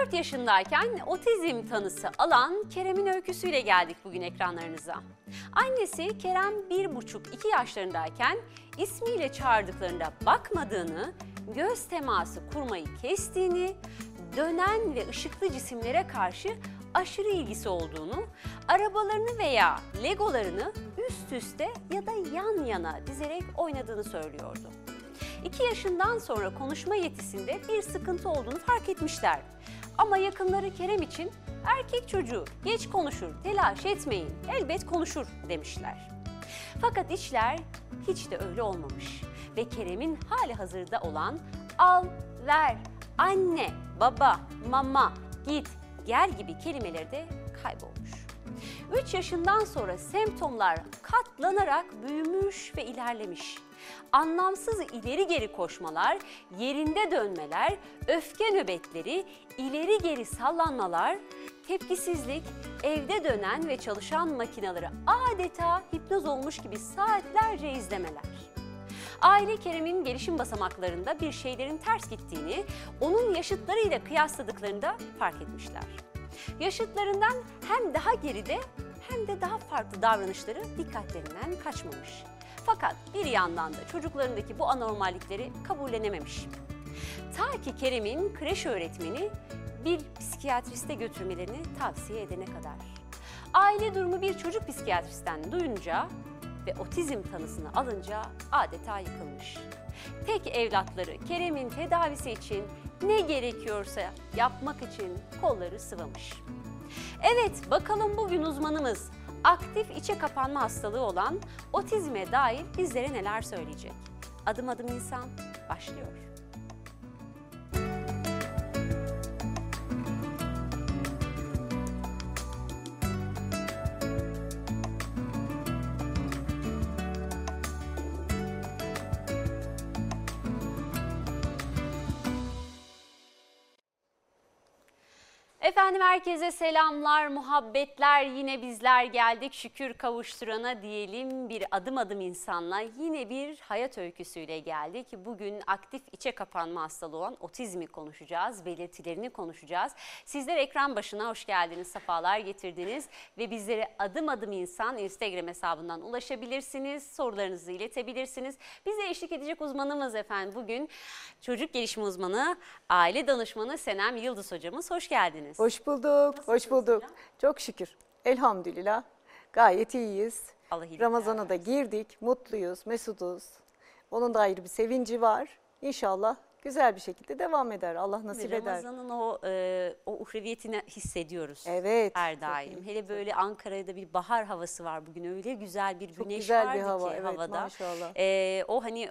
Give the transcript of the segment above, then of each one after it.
4 yaşındayken otizm tanısı alan Kerem'in öyküsüyle geldik bugün ekranlarınıza. Annesi Kerem 1,5-2 yaşlarındayken ismiyle çağırdıklarında bakmadığını, göz teması kurmayı kestiğini, dönen ve ışıklı cisimlere karşı aşırı ilgisi olduğunu, arabalarını veya legolarını üst üste ya da yan yana dizerek oynadığını söylüyordu. 2 yaşından sonra konuşma yetisinde bir sıkıntı olduğunu fark etmişler. Ama yakınları Kerem için erkek çocuğu geç konuşur, telaş etmeyin, elbet konuşur demişler. Fakat işler hiç de öyle olmamış ve Kerem'in hali hazırda olan al, ver, anne, baba, mama, git, gel gibi kelimeleri de kaybolmuş. 3 yaşından sonra semptomlar katlanarak büyümüş ve ilerlemiş. Anlamsız ileri geri koşmalar, yerinde dönmeler, öfke nöbetleri, ileri geri sallanmalar, tepkisizlik, evde dönen ve çalışan makinaları adeta hipnoz olmuş gibi saatlerce izlemeler. Aile Kerem'in gelişim basamaklarında bir şeylerin ters gittiğini, onun yaşıtlarıyla kıyasladıklarında fark etmişler. Yaşıtlarından hem daha geride hem de daha farklı davranışları dikkatlerinden kaçmamış. Fakat bir yandan da çocuklarındaki bu anormallikleri kabullenememiş. Ta ki Kerem'in kreş öğretmeni bir psikiyatriste götürmelerini tavsiye edene kadar. Aile durumu bir çocuk psikiyatristten duyunca ve otizm tanısını alınca adeta yıkılmış. Tek evlatları Kerem'in tedavisi için ne gerekiyorsa yapmak için kolları sıvamış. Evet bakalım bugün uzmanımız aktif içe kapanma hastalığı olan otizme dair bizlere neler söyleyecek? Adım adım insan başlıyor. Efendim herkese selamlar, muhabbetler. Yine bizler geldik şükür kavuşturana diyelim bir adım adım insanla yine bir hayat öyküsüyle geldik. Bugün aktif içe kapanma hastalığı olan otizmi konuşacağız, belirtilerini konuşacağız. Sizler ekran başına hoş geldiniz, sefalar getirdiniz ve bizlere adım adım insan Instagram hesabından ulaşabilirsiniz, sorularınızı iletebilirsiniz. Bize eşlik edecek uzmanımız efendim bugün çocuk gelişimi uzmanı, aile danışmanı Senem Yıldız hocamız. Hoş geldiniz. Hoş bulduk, hoş bulduk. Çok şükür. Elhamdülillah. Gayet iyiyiz. Allah iyilik Ramazan'a da girdik, mutluyuz, mesuduz. Onun da ayrı bir sevinci var. İnşallah güzel bir şekilde devam eder. Allah nasip eder. Ramazan'ın o e, o uhreviyetini hissediyoruz. Evet, Her çok daim. iyi, Hele böyle Ankara'da bir bahar havası var bugün. Öyle güzel bir Çok güneş güzel vardı bir hava, ki evet, havada. maşallah. E, o hani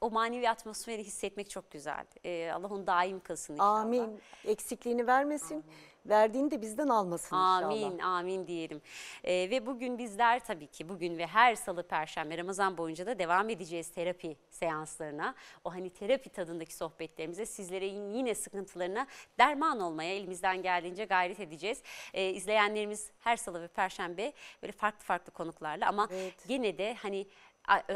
o manevi atmosferi hissetmek çok güzel. E, Allah onu daim kılsın inşallah. Amin. Eksikliğini vermesin. Verdiğini de bizden almasın inşallah. Amin, amin diyelim. Ee, ve bugün bizler tabii ki bugün ve her salı, perşembe, Ramazan boyunca da devam edeceğiz terapi seanslarına. O hani terapi tadındaki sohbetlerimize sizlere yine sıkıntılarına derman olmaya elimizden geldiğince gayret edeceğiz. Ee, izleyenlerimiz her salı ve perşembe böyle farklı farklı konuklarla ama Evet. gene de hani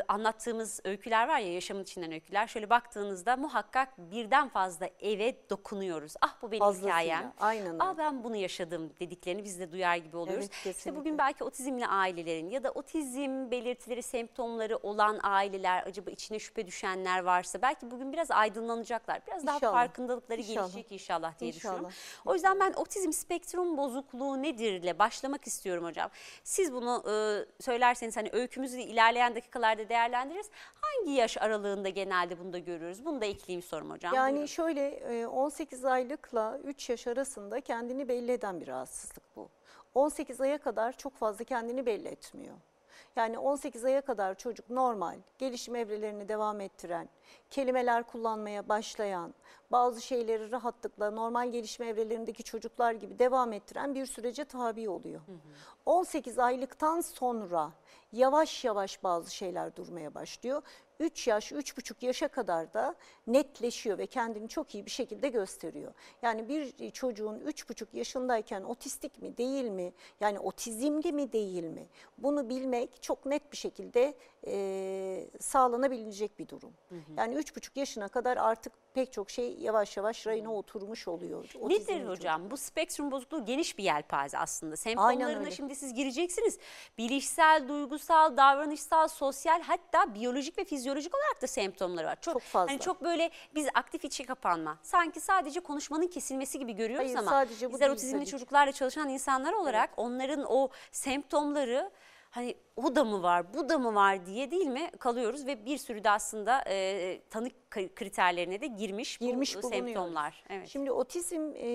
anlattığımız öyküler var ya yaşamın içinden öyküler. Şöyle baktığınızda muhakkak birden fazla eve dokunuyoruz. Ah bu benim Fazlasıyla, hikayem. aynen. Ah ben bunu yaşadım dediklerini biz de duyar gibi oluyoruz. Evet, işte kesinlikle. bugün belki otizmli ailelerin ya da otizm belirtileri, semptomları olan aileler, acaba içine şüphe düşenler varsa belki bugün biraz aydınlanacaklar. Biraz daha İnşallah. farkındalıkları İnşallah. gelişecek inşallah diye İnşallah. düşünüyorum. O yüzden ben otizm spektrum bozukluğu nedirle başlamak istiyorum hocam. Siz bunu e, söylerseniz hani öykümüzü ilerleyen dakikalarda değerlendiririz. Hangi yaş aralığında genelde bunu da görüyoruz? Bunu da ekleyeyim sorum hocam. Yani Buyurun. şöyle e, 18 aylıkla 3 yaş arasında kendini belli eden bir rahatsızlık bu. 18 aya kadar çok fazla kendini belli etmiyor. Yani 18 aya kadar çocuk normal, gelişim evrelerini devam ettiren, kelimeler kullanmaya başlayan, bazı şeyleri rahatlıkla normal gelişme evrelerindeki çocuklar gibi devam ettiren bir sürece tabi oluyor. 18 aylıktan sonra yavaş yavaş bazı şeyler durmaya başlıyor. 3 yaş, 3,5 yaşa kadar da netleşiyor ve kendini çok iyi bir şekilde gösteriyor. Yani bir çocuğun 3,5 yaşındayken otistik mi değil mi, yani otizmli mi değil mi bunu bilmek çok net bir şekilde e, sağlanabilecek bir durum. Yani 3,5 yaşına kadar artık pek çok şey yavaş yavaş rayına oturmuş oluyor. Nedir otizmli hocam? Bu spektrum bozukluğu geniş bir yelpaze aslında. Semptomlarına şimdi siz gireceksiniz. Bilişsel, duygusal, davranışsal, sosyal hatta biyolojik ve fizyolojik olarak da semptomları var. Çok fazla. Hani çok böyle biz aktif içe kapanma. Sanki sadece konuşmanın kesilmesi gibi görüyoruz Hayır, ama sadece bu bizler otizmli çocuklarla çalışan insanlar olarak onların o semptomları hani o da mı var, bu da mı var diye değil mi kalıyoruz ve bir sürü de aslında e, tanı kri- kriterlerine de girmiş, girmiş bu bulunuyor. semptomlar. Evet. Şimdi otizm e,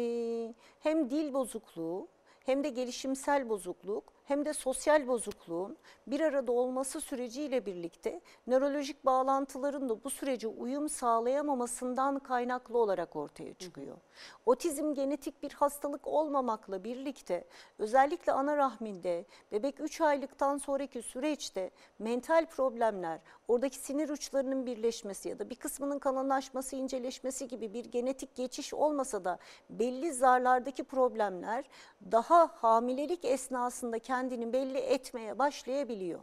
hem dil bozukluğu hem de gelişimsel bozukluk hem de sosyal bozukluğun bir arada olması süreciyle birlikte nörolojik bağlantıların da bu sürece uyum sağlayamamasından kaynaklı olarak ortaya çıkıyor. Otizm genetik bir hastalık olmamakla birlikte özellikle ana rahminde bebek 3 aylıktan sonraki süreçte mental problemler, oradaki sinir uçlarının birleşmesi ya da bir kısmının kalınlaşması, inceleşmesi gibi bir genetik geçiş olmasa da belli zarlardaki problemler daha hamilelik esnasında kendini belli etmeye başlayabiliyor.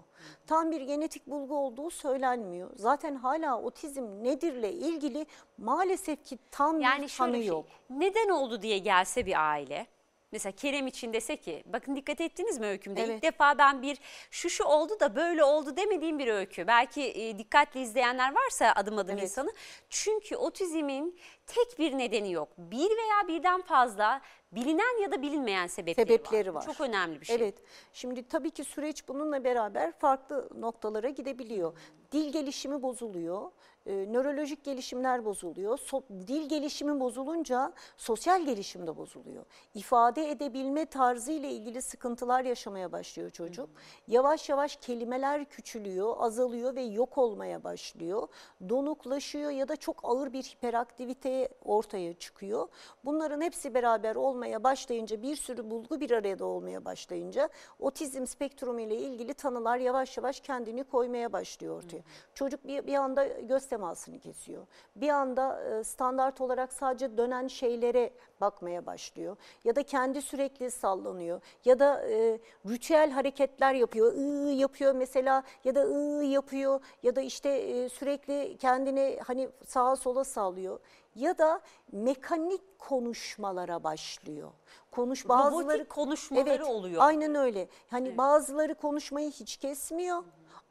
Tam bir genetik bulgu olduğu söylenmiyor. Zaten hala otizm nedirle ilgili maalesef ki tam Yani bir tanı şey, yok. neden oldu diye gelse bir aile. Mesela Kerem için dese ki bakın dikkat ettiniz mi öykümde Evet. ilk defa ben bir şu şu oldu da böyle oldu demediğim bir öykü. Belki e, dikkatli izleyenler varsa adım adım Evet. insanı. Çünkü otizmin tek bir nedeni yok. Bir veya birden fazla bilinen ya da bilinmeyen sebepleri, sebepleri var. Çok önemli bir şey. Evet. Şimdi tabii ki süreç bununla beraber farklı noktalara gidebiliyor. Dil gelişimi bozuluyor. E, nörolojik gelişimler bozuluyor. So- dil gelişimi bozulunca sosyal gelişim de bozuluyor. İfade edebilme tarzı ile ilgili sıkıntılar yaşamaya başlıyor çocuk. Yavaş yavaş kelimeler küçülüyor, azalıyor ve yok olmaya başlıyor. Donuklaşıyor ya da çok ağır bir hiperaktivite ortaya çıkıyor. Bunların hepsi beraber olmaya başlayınca bir sürü bulgu bir araya da olmaya başlayınca otizm spektrumu ile ilgili tanılar yavaş yavaş kendini koymaya başlıyor ortaya. Çocuk bir, bir anda göz temasını kesiyor. Bir anda e, standart olarak sadece dönen şeylere bakmaya başlıyor. Ya da kendi sürekli sallanıyor. Ya da e, ritüel hareketler yapıyor. Iı yapıyor mesela ya da ıı yapıyor ya da işte e, sürekli kendini hani sağa sola sallıyor. Ya da mekanik konuşmalara başlıyor. Konuş bazıları konuşmaları evet, oluyor. Aynen öyle. Hani bazıları konuşmayı hiç kesmiyor.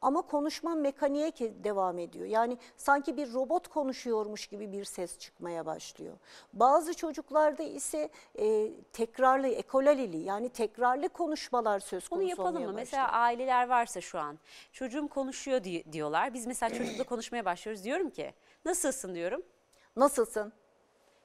Ama konuşma mekaniğe devam ediyor. Yani sanki bir robot konuşuyormuş gibi bir ses çıkmaya başlıyor. Bazı çocuklarda ise e, tekrarlı, ekolalili yani tekrarlı konuşmalar söz Bunu konusu yapalım olmaya mı? başlıyor. Mesela aileler varsa şu an çocuğum konuşuyor di- diyorlar. Biz mesela çocukla konuşmaya başlıyoruz. Diyorum ki nasılsın diyorum. Nasılsın?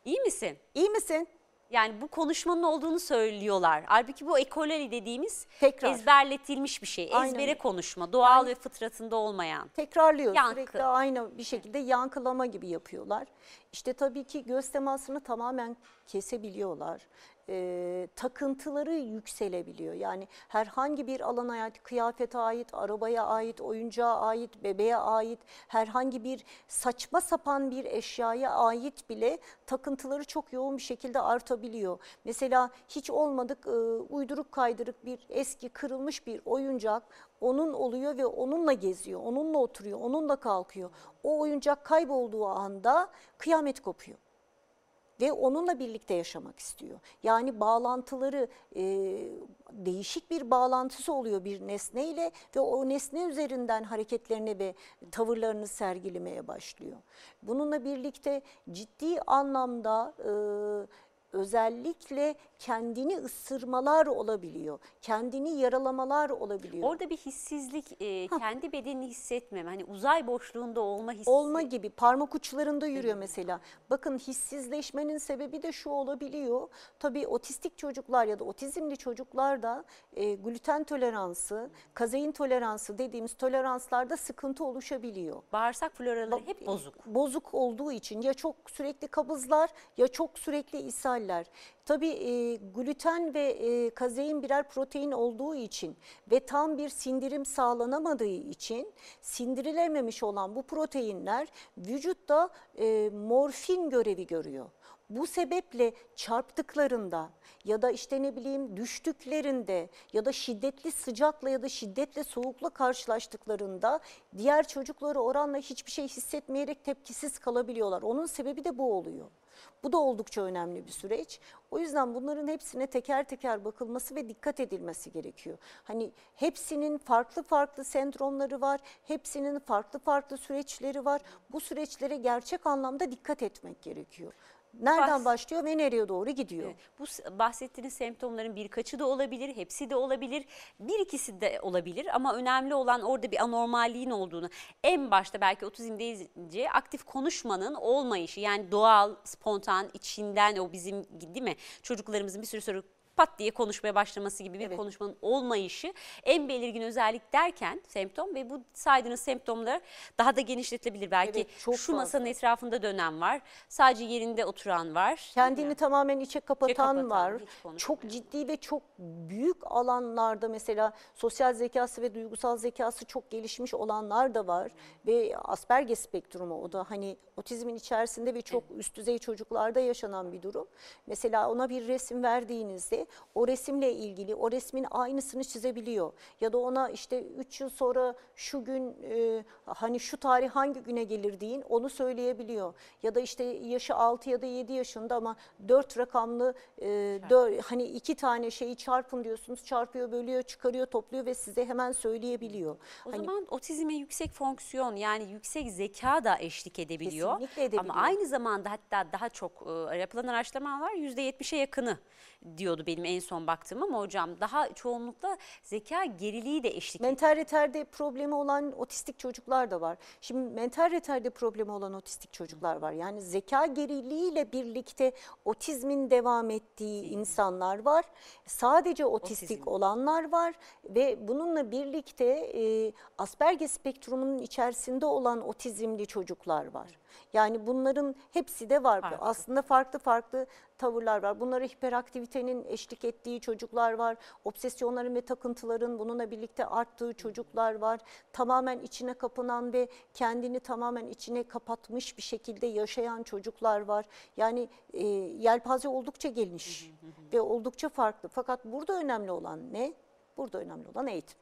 İyi misin? İyi misin? Yani bu konuşmanın olduğunu söylüyorlar. Halbuki bu ekoleli dediğimiz Tekrar. ezberletilmiş bir şey. Aynen Ezbere öyle. konuşma, doğal ve fıtratında olmayan. Tekrarlıyor Yankı. sürekli aynı bir şekilde yankılama gibi yapıyorlar. İşte tabii ki göz temasını tamamen kesebiliyorlar. Ee, takıntıları yükselebiliyor. Yani herhangi bir alana ait, kıyafete ait, arabaya ait, oyuncağa ait, bebeğe ait, herhangi bir saçma sapan bir eşyaya ait bile takıntıları çok yoğun bir şekilde artabiliyor. Mesela hiç olmadık e, uyduruk kaydırık bir eski kırılmış bir oyuncak onun oluyor ve onunla geziyor, onunla oturuyor, onunla kalkıyor. O oyuncak kaybolduğu anda kıyamet kopuyor ve onunla birlikte yaşamak istiyor. Yani bağlantıları e, değişik bir bağlantısı oluyor bir nesneyle ve o nesne üzerinden hareketlerini ve tavırlarını sergilemeye başlıyor. Bununla birlikte ciddi anlamda e, özellikle kendini ısırmalar olabiliyor, kendini yaralamalar olabiliyor. Orada bir hissizlik, e, kendi bedenini hissetmeme, hani uzay boşluğunda olma hissi. olma gibi parmak uçlarında yürüyor mesela. Bakın hissizleşmenin sebebi de şu olabiliyor. Tabii otistik çocuklar ya da otizmli çocuklarda e, gluten toleransı, kazein toleransı dediğimiz toleranslarda sıkıntı oluşabiliyor. Bağırsak floraları hep bozuk. Bozuk olduğu için ya çok sürekli kabızlar ya çok sürekli ishaller. Tabii e, gluten ve e, kazein birer protein olduğu için ve tam bir sindirim sağlanamadığı için sindirilememiş olan bu proteinler vücutta e, morfin görevi görüyor. Bu sebeple çarptıklarında ya da işte ne bileyim düştüklerinde ya da şiddetli sıcakla ya da şiddetle soğukla karşılaştıklarında diğer çocukları oranla hiçbir şey hissetmeyerek tepkisiz kalabiliyorlar. Onun sebebi de bu oluyor. Bu da oldukça önemli bir süreç. O yüzden bunların hepsine teker teker bakılması ve dikkat edilmesi gerekiyor. Hani hepsinin farklı farklı sendromları var, hepsinin farklı farklı süreçleri var. Bu süreçlere gerçek anlamda dikkat etmek gerekiyor. Nereden Bas- başlıyor ve nereye doğru gidiyor? Evet, Bu bahsettiğiniz semptomların birkaçı da olabilir, hepsi de olabilir, bir ikisi de olabilir ama önemli olan orada bir anormalliğin olduğunu. En başta belki otizm deyince aktif konuşmanın olmayışı yani doğal, spontan, içinden o bizim değil mi çocuklarımızın bir sürü soru pat diye konuşmaya başlaması gibi bir Evet. konuşmanın olmayışı en belirgin özellik derken semptom ve bu saydığınız semptomlar daha da genişletilebilir. Belki Evet, çok şu masanın fazla. etrafında dönen var, sadece yerinde oturan var. Kendini tamamen içe kapatan, kapatan, var. Çok ciddi ve çok büyük alanlarda mesela sosyal zekası ve duygusal zekası çok gelişmiş olanlar da var. Ve Asperger spektrumu o da hani otizmin içerisinde ve çok üst düzey çocuklarda yaşanan bir durum. Mesela ona bir resim verdiğinizde o resimle ilgili o resmin aynısını çizebiliyor. Ya da ona işte 3 yıl sonra şu gün e, hani şu tarih hangi güne gelir deyin onu söyleyebiliyor. Ya da işte yaşı 6 ya da 7 yaşında ama 4 rakamlı e, dör- hani iki tane şeyi çarpın diyorsunuz çarpıyor bölüyor çıkarıyor topluyor ve size hemen söyleyebiliyor. O Hani zaman otizme yüksek fonksiyon yani yüksek zeka da eşlik edebiliyor. Kesinlikle edebiliyor. Ama aynı zamanda hatta daha çok e, yapılan araştırmalar %70'e yakını diyordu benim en son baktığım ama hocam daha çoğunlukla zeka geriliği de eşlik ediyor. Mental reterde problemi olan otistik çocuklar da var. Şimdi mental reterde problemi olan otistik çocuklar var. Yani zeka geriliğiyle birlikte otizmin devam ettiği insanlar var. Sadece otistik Otizm. olanlar var ve bununla birlikte e, Asperger spektrumunun içerisinde olan otizmli çocuklar var. Yani bunların hepsi de var. Farklı. Aslında farklı farklı tavırlar var. Bunlara hiperaktivitenin eşlik ettiği çocuklar var. Obsesyonların ve takıntıların bununla birlikte arttığı çocuklar var. Tamamen içine kapanan ve kendini tamamen içine kapatmış bir şekilde yaşayan çocuklar var. Yani e, yelpaze oldukça geniş ve oldukça farklı. Fakat burada önemli olan ne? Burada önemli olan eğitim.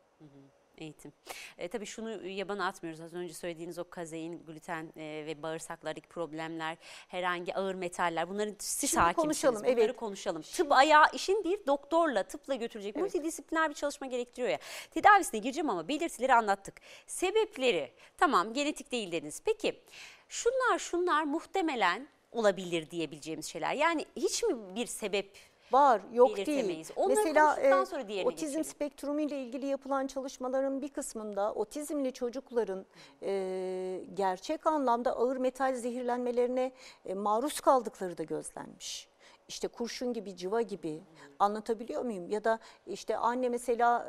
Eğitim. E, tabii şunu yabana atmıyoruz. Az önce söylediğiniz o kazein, gluten e, ve bağırsaklardaki problemler, herhangi ağır metaller bunların siz Şimdi hakimsiniz. konuşalım, Bunları evet. konuşalım. Tıp ayağı işin bir doktorla, tıpla götürecek Evet. multidisipliner bir çalışma gerektiriyor ya. Tedavisine gireceğim ama belirtileri anlattık. Sebepleri tamam genetik değil dediniz. Peki şunlar şunlar muhtemelen olabilir diyebileceğimiz şeyler. Yani hiç mi bir sebep Var, yok değil. Onları Mesela e, sonra otizm geçelim. spektrumu ile ilgili yapılan çalışmaların bir kısmında otizmli çocukların e, gerçek anlamda ağır metal zehirlenmelerine e, maruz kaldıkları da gözlenmiş. İşte kurşun gibi, civa gibi anlatabiliyor muyum? Ya da işte anne mesela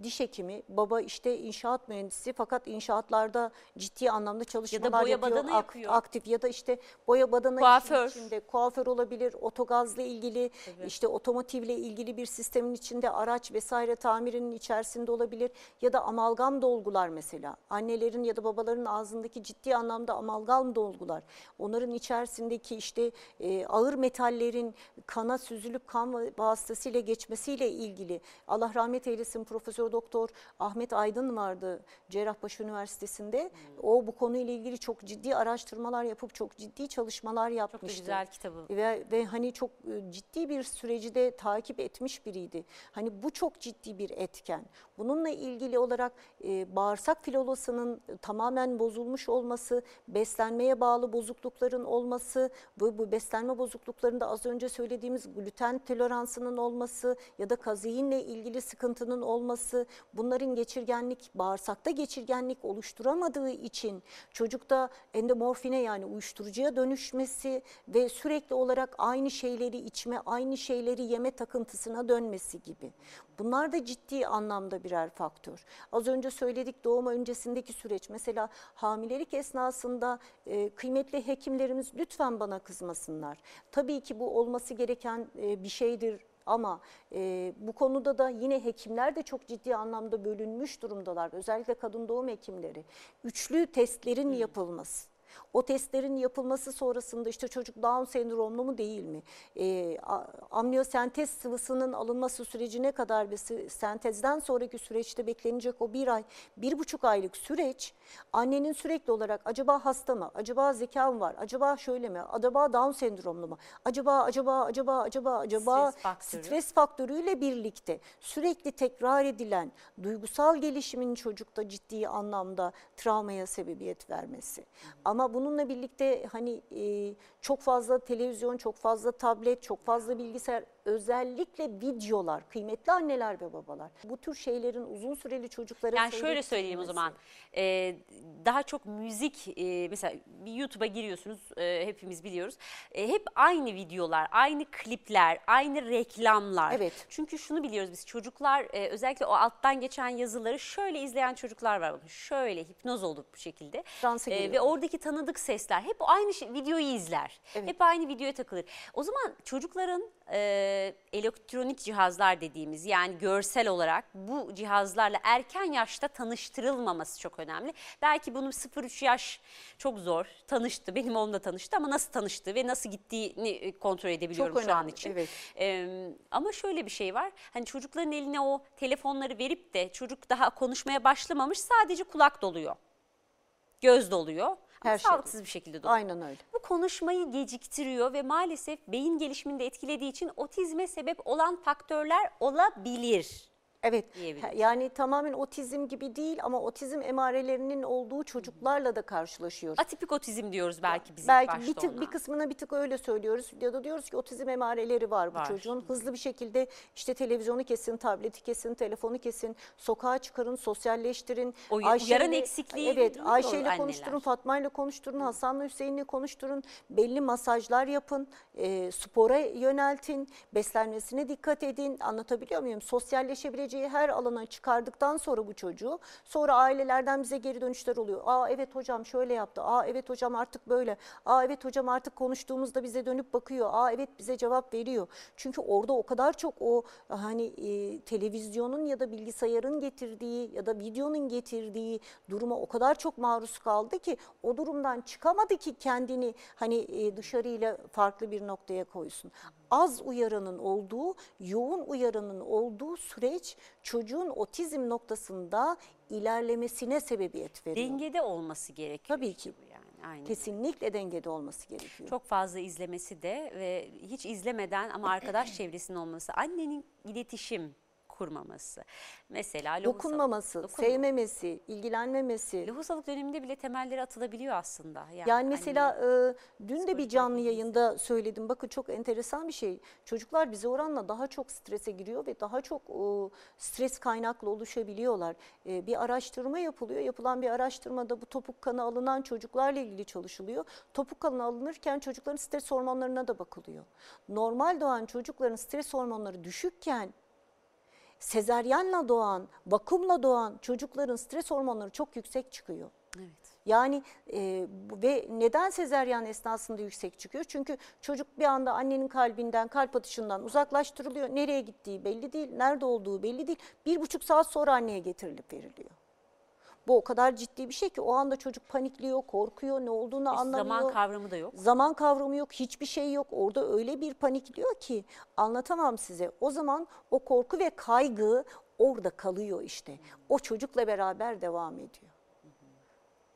e, diş hekimi, baba işte inşaat mühendisi fakat inşaatlarda ciddi anlamda çalışmalar boya yapıyor, badana ak- yapıyor. aktif ya da işte boya badana Kuaför. işin içinde kuaför olabilir, otogazla ilgili, işte otomotivle ilgili bir sistemin içinde araç vesaire tamirinin içerisinde olabilir ya da amalgam dolgular mesela. Annelerin ya da babaların ağzındaki ciddi anlamda amalgam dolgular. Onların içerisindeki işte e, ağır metallerin kana süzülüp kan vasıtasıyla geçmesiyle ilgili. Allah rahmet eylesin Profesör Doktor Ahmet Aydın vardı Cerrahpaşa Üniversitesi'nde. O bu konuyla ilgili çok ciddi araştırmalar yapıp çok ciddi çalışmalar çok yapmıştı. güzel kitabı. Ve, ve hani çok e, ciddi bir süreci de takip etmiş biriydi. Hani bu çok ciddi bir etken. Bununla ilgili olarak e, bağırsak filolasının tamamen bozulmuş olması, beslenmeye bağlı bozuklukların olması, bu, bu beslenme bozukluklarında az önce söylediğimiz gluten toleransının olması ya da kazeinle ilgili sıkıntının olması, bunların geçirgenlik, bağırsakta geçirgenlik oluşturamadığı için çocukta endomorfine yani uyuşturucuya dönüşmesi ve sürekli olarak aynı şeyleri içme, aynı şeyleri yeme takıntısına dönmesi gibi. Bunlar da ciddi anlamda birer faktör. Az önce söyledik doğum öncesindeki süreç. Mesela hamilelik esnasında e, kıymetli hekimlerimiz lütfen bana kızmasınlar. Tabii ki bu olması gereken e, bir şeydir ama e, bu konuda da yine hekimler de çok ciddi anlamda bölünmüş durumdalar. Özellikle kadın doğum hekimleri. Üçlü testlerin yapılması. O testlerin yapılması sonrasında işte çocuk Down sendromlu mu değil mi? E, amniyosentez sıvısının alınması sürecine kadar ve sentezden sonraki süreçte beklenecek o bir ay, bir buçuk aylık süreç annenin sürekli olarak acaba hasta mı? Acaba zeka mı var? Acaba şöyle mi? Acaba Down sendromlu mu? Acaba, acaba, acaba, acaba, acaba Stres faktörü. stres faktörüyle birlikte sürekli tekrar edilen duygusal gelişimin çocukta ciddi anlamda travmaya sebebiyet vermesi. Ama bununla birlikte hani e, çok fazla televizyon, çok fazla tablet, çok fazla bilgisayar özellikle videolar, kıymetli anneler ve babalar bu tür şeylerin uzun süreli çocuklara Yani şöyle söyleyeyim o zaman. Ee, daha çok müzik e, mesela bir YouTube'a giriyorsunuz e, hepimiz biliyoruz. E, hep aynı videolar, aynı klipler, aynı reklamlar. Evet. Çünkü şunu biliyoruz biz çocuklar e, özellikle o alttan geçen yazıları şöyle izleyen çocuklar var. Şöyle hipnoz olup bu şekilde. Transa E, ve oradaki tanıdık sesler hep aynı şey, videoyu izler. Evet. Hep aynı videoya takılır. O zaman çocukların e, elektronik cihazlar dediğimiz yani görsel olarak bu cihazlarla erken yaşta tanıştırılmaması çok önemli. Belki bunun 0-3 yaş çok zor tanıştı. Benim oğlum da tanıştı ama nasıl tanıştı ve nasıl gittiğini e, kontrol edebiliyorum Çok şu an önemli, için. evet. Ee, ama şöyle bir şey var. Hani çocukların eline o telefonları verip de çocuk daha konuşmaya başlamamış sadece kulak doluyor. Göz doluyor. Ama Her şey sağlıksız bir şekilde doluyor. Aynen öyle. Bu konuşmayı geciktiriyor ve maalesef beyin gelişimini de etkilediği için otizme sebep olan faktörler olabilir. Evet diyebiliriz. yani tamamen otizm gibi değil ama otizm emarelerinin olduğu çocuklarla da karşılaşıyoruz. Atipik otizm diyoruz belki biz ilk Belki başta bir, tık, ona. bir kısmına bir tık öyle söylüyoruz ya da diyoruz ki otizm emareleri var bu Var. çocuğun. Hızlı bir şekilde işte televizyonu kesin, tableti kesin, telefonu kesin, sokağa çıkarın, sosyalleştirin. O Ayşe'yle- uyaran eksikliği Evet biliyor Ayşe ile anneler. konuşturun, Fatma ile konuşturun, Hasan'la Hüseyin'le konuşturun. Belli masajlar yapın, e, spora yöneltin, beslenmesine dikkat edin. Anlatabiliyor muyum? Sosyalleşebileceği her alana çıkardıktan sonra bu çocuğu sonra ailelerden bize geri dönüşler oluyor. Aa evet hocam şöyle yaptı. Aa evet hocam artık böyle. Aa evet hocam artık konuştuğumuzda bize dönüp bakıyor. Aa evet bize cevap veriyor. Çünkü orada o kadar çok o hani e, televizyonun ya da bilgisayarın getirdiği ya da videonun getirdiği duruma o kadar çok maruz kaldı ki o durumdan çıkamadı ki kendini hani e, dışarıyla farklı bir noktaya koysun. Az uyaranın olduğu, yoğun uyaranın olduğu süreç çocuğun otizm noktasında ilerlemesine sebebiyet veriyor. Dengede olması gerekiyor. Tabii ki. yani. Aynen. Kesinlikle dengede olması gerekiyor. Çok fazla izlemesi de ve hiç izlemeden ama arkadaş çevresinin olması, annenin iletişim kurmaması. Mesela lohusalık- Dokunmaması, Dokun- sevmemesi, ilgilenmemesi. Lohusalık döneminde bile temelleri atılabiliyor aslında. Yani, Yani hani mesela e, dün de bir canlı yayında söyledim. Bakın çok enteresan bir şey. Çocuklar bize oranla daha çok strese giriyor ve daha çok e, stres kaynaklı oluşabiliyorlar. E, bir araştırma yapılıyor. Yapılan bir araştırmada bu topuk kanı alınan çocuklarla ilgili çalışılıyor. Topuk kanı alınırken çocukların stres hormonlarına da bakılıyor. Normal doğan çocukların stres hormonları düşükken sezaryenle doğan, vakumla doğan çocukların stres hormonları çok yüksek çıkıyor. evet. Yani e, ve neden sezeryan esnasında yüksek çıkıyor? Çünkü çocuk bir anda annenin kalbinden, kalp atışından uzaklaştırılıyor. Nereye gittiği belli değil, nerede olduğu belli değil. Bir buçuk saat sonra anneye getirilip veriliyor. Bu o kadar ciddi bir şey ki o anda çocuk panikliyor, korkuyor, ne olduğunu Hiç anlamıyor. zaman kavramı da yok. Zaman kavramı yok, hiçbir şey yok. Orada öyle bir panikliyor ki anlatamam size. O zaman o korku ve kaygı orada kalıyor işte. O çocukla beraber devam ediyor.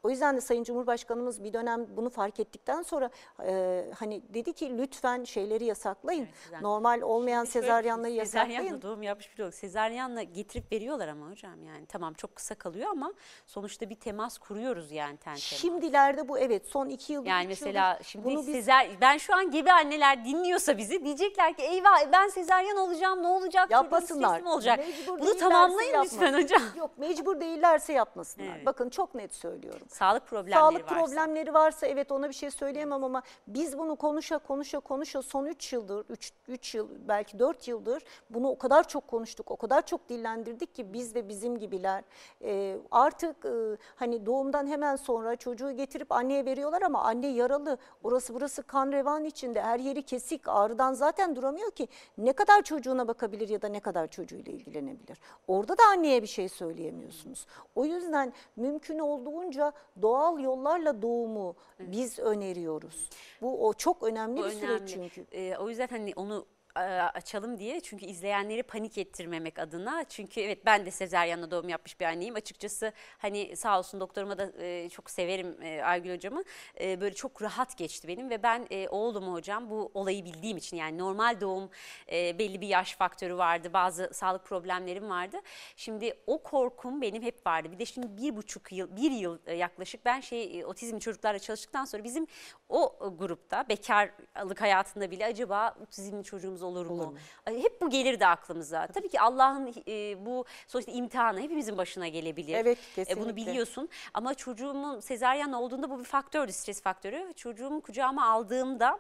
O yüzden de Sayın Cumhurbaşkanımız bir dönem bunu fark ettikten sonra e, hani dedi ki lütfen şeyleri yasaklayın. Evet, sezaryen. Normal olmayan Şöyle sezaryanları şey, yasaklayın. Sezaryenle doğum yapmış biri yok. Sezaryenle getirip veriyorlar ama hocam yani tamam çok kısa kalıyor ama sonuçta bir temas kuruyoruz yani ten temas. Şimdilerde bu evet son iki yıldır. Yani üç mesela yıldır şimdi bunu biz sezer, ben şu an gebe anneler dinliyorsa bizi diyecekler ki eyvah ben sezaryen olacağım ne olacak çocuğum Yapmasınlar. stresim olacak. Mecbur Bunu değillerse tamamlayın lütfen yapmasın. hocam. Yok mecbur değillerse yapmasınlar. Evet. Bakın çok net söylüyorum. Sağlık problemleri Sağlık varsa. problemleri varsa evet ona bir şey söyleyemem ama biz bunu konuşa konuşa konuşa son 3 yıldır 3 3 yıl belki 4 yıldır bunu o kadar çok konuştuk. O kadar çok dillendirdik ki biz ve bizim gibiler e, artık e, hani doğumdan hemen sonra çocuğu getirip anneye veriyorlar ama anne yaralı. Orası burası kan revan içinde. Her yeri kesik. Ağrıdan zaten duramıyor ki. Ne kadar çocuğuna bakabilir ya da ne kadar çocuğuyla ilgilenebilir. Orada da anneye bir şey söyleyemiyorsunuz. O yüzden mümkün olduğunca doğal yollarla doğumu biz öneriyoruz. Bu o çok önemli Bu bir süreç önemli. çünkü. Ee, o yüzden hani onu açalım diye. Çünkü izleyenleri panik ettirmemek adına. Çünkü evet ben de sezaryenle doğum yapmış bir anneyim. Açıkçası hani sağ olsun doktoruma da e, çok severim e, Aygül hocamı. E, böyle çok rahat geçti benim ve ben e, oğlumu hocam bu olayı bildiğim için yani normal doğum e, belli bir yaş faktörü vardı bazı sağlık problemlerim vardı. Şimdi o korkum benim hep vardı. Bir de şimdi bir buçuk yıl bir yıl e, yaklaşık ben şey e, çocuklarla çalıştıktan sonra bizim o e, grupta bekarlık hayatında bile acaba otizmli çocuğumuz olur mu? Ay, Hep bu gelirdi aklımıza. Tabii ki Allah'ın e, bu sonuçta imtihanı hepimizin başına gelebilir. Evet, E, kesinlikle. bunu biliyorsun ama çocuğumun sezaryen olduğunda bu bir faktördü, stres faktörü. Çocuğumu kucağıma aldığımda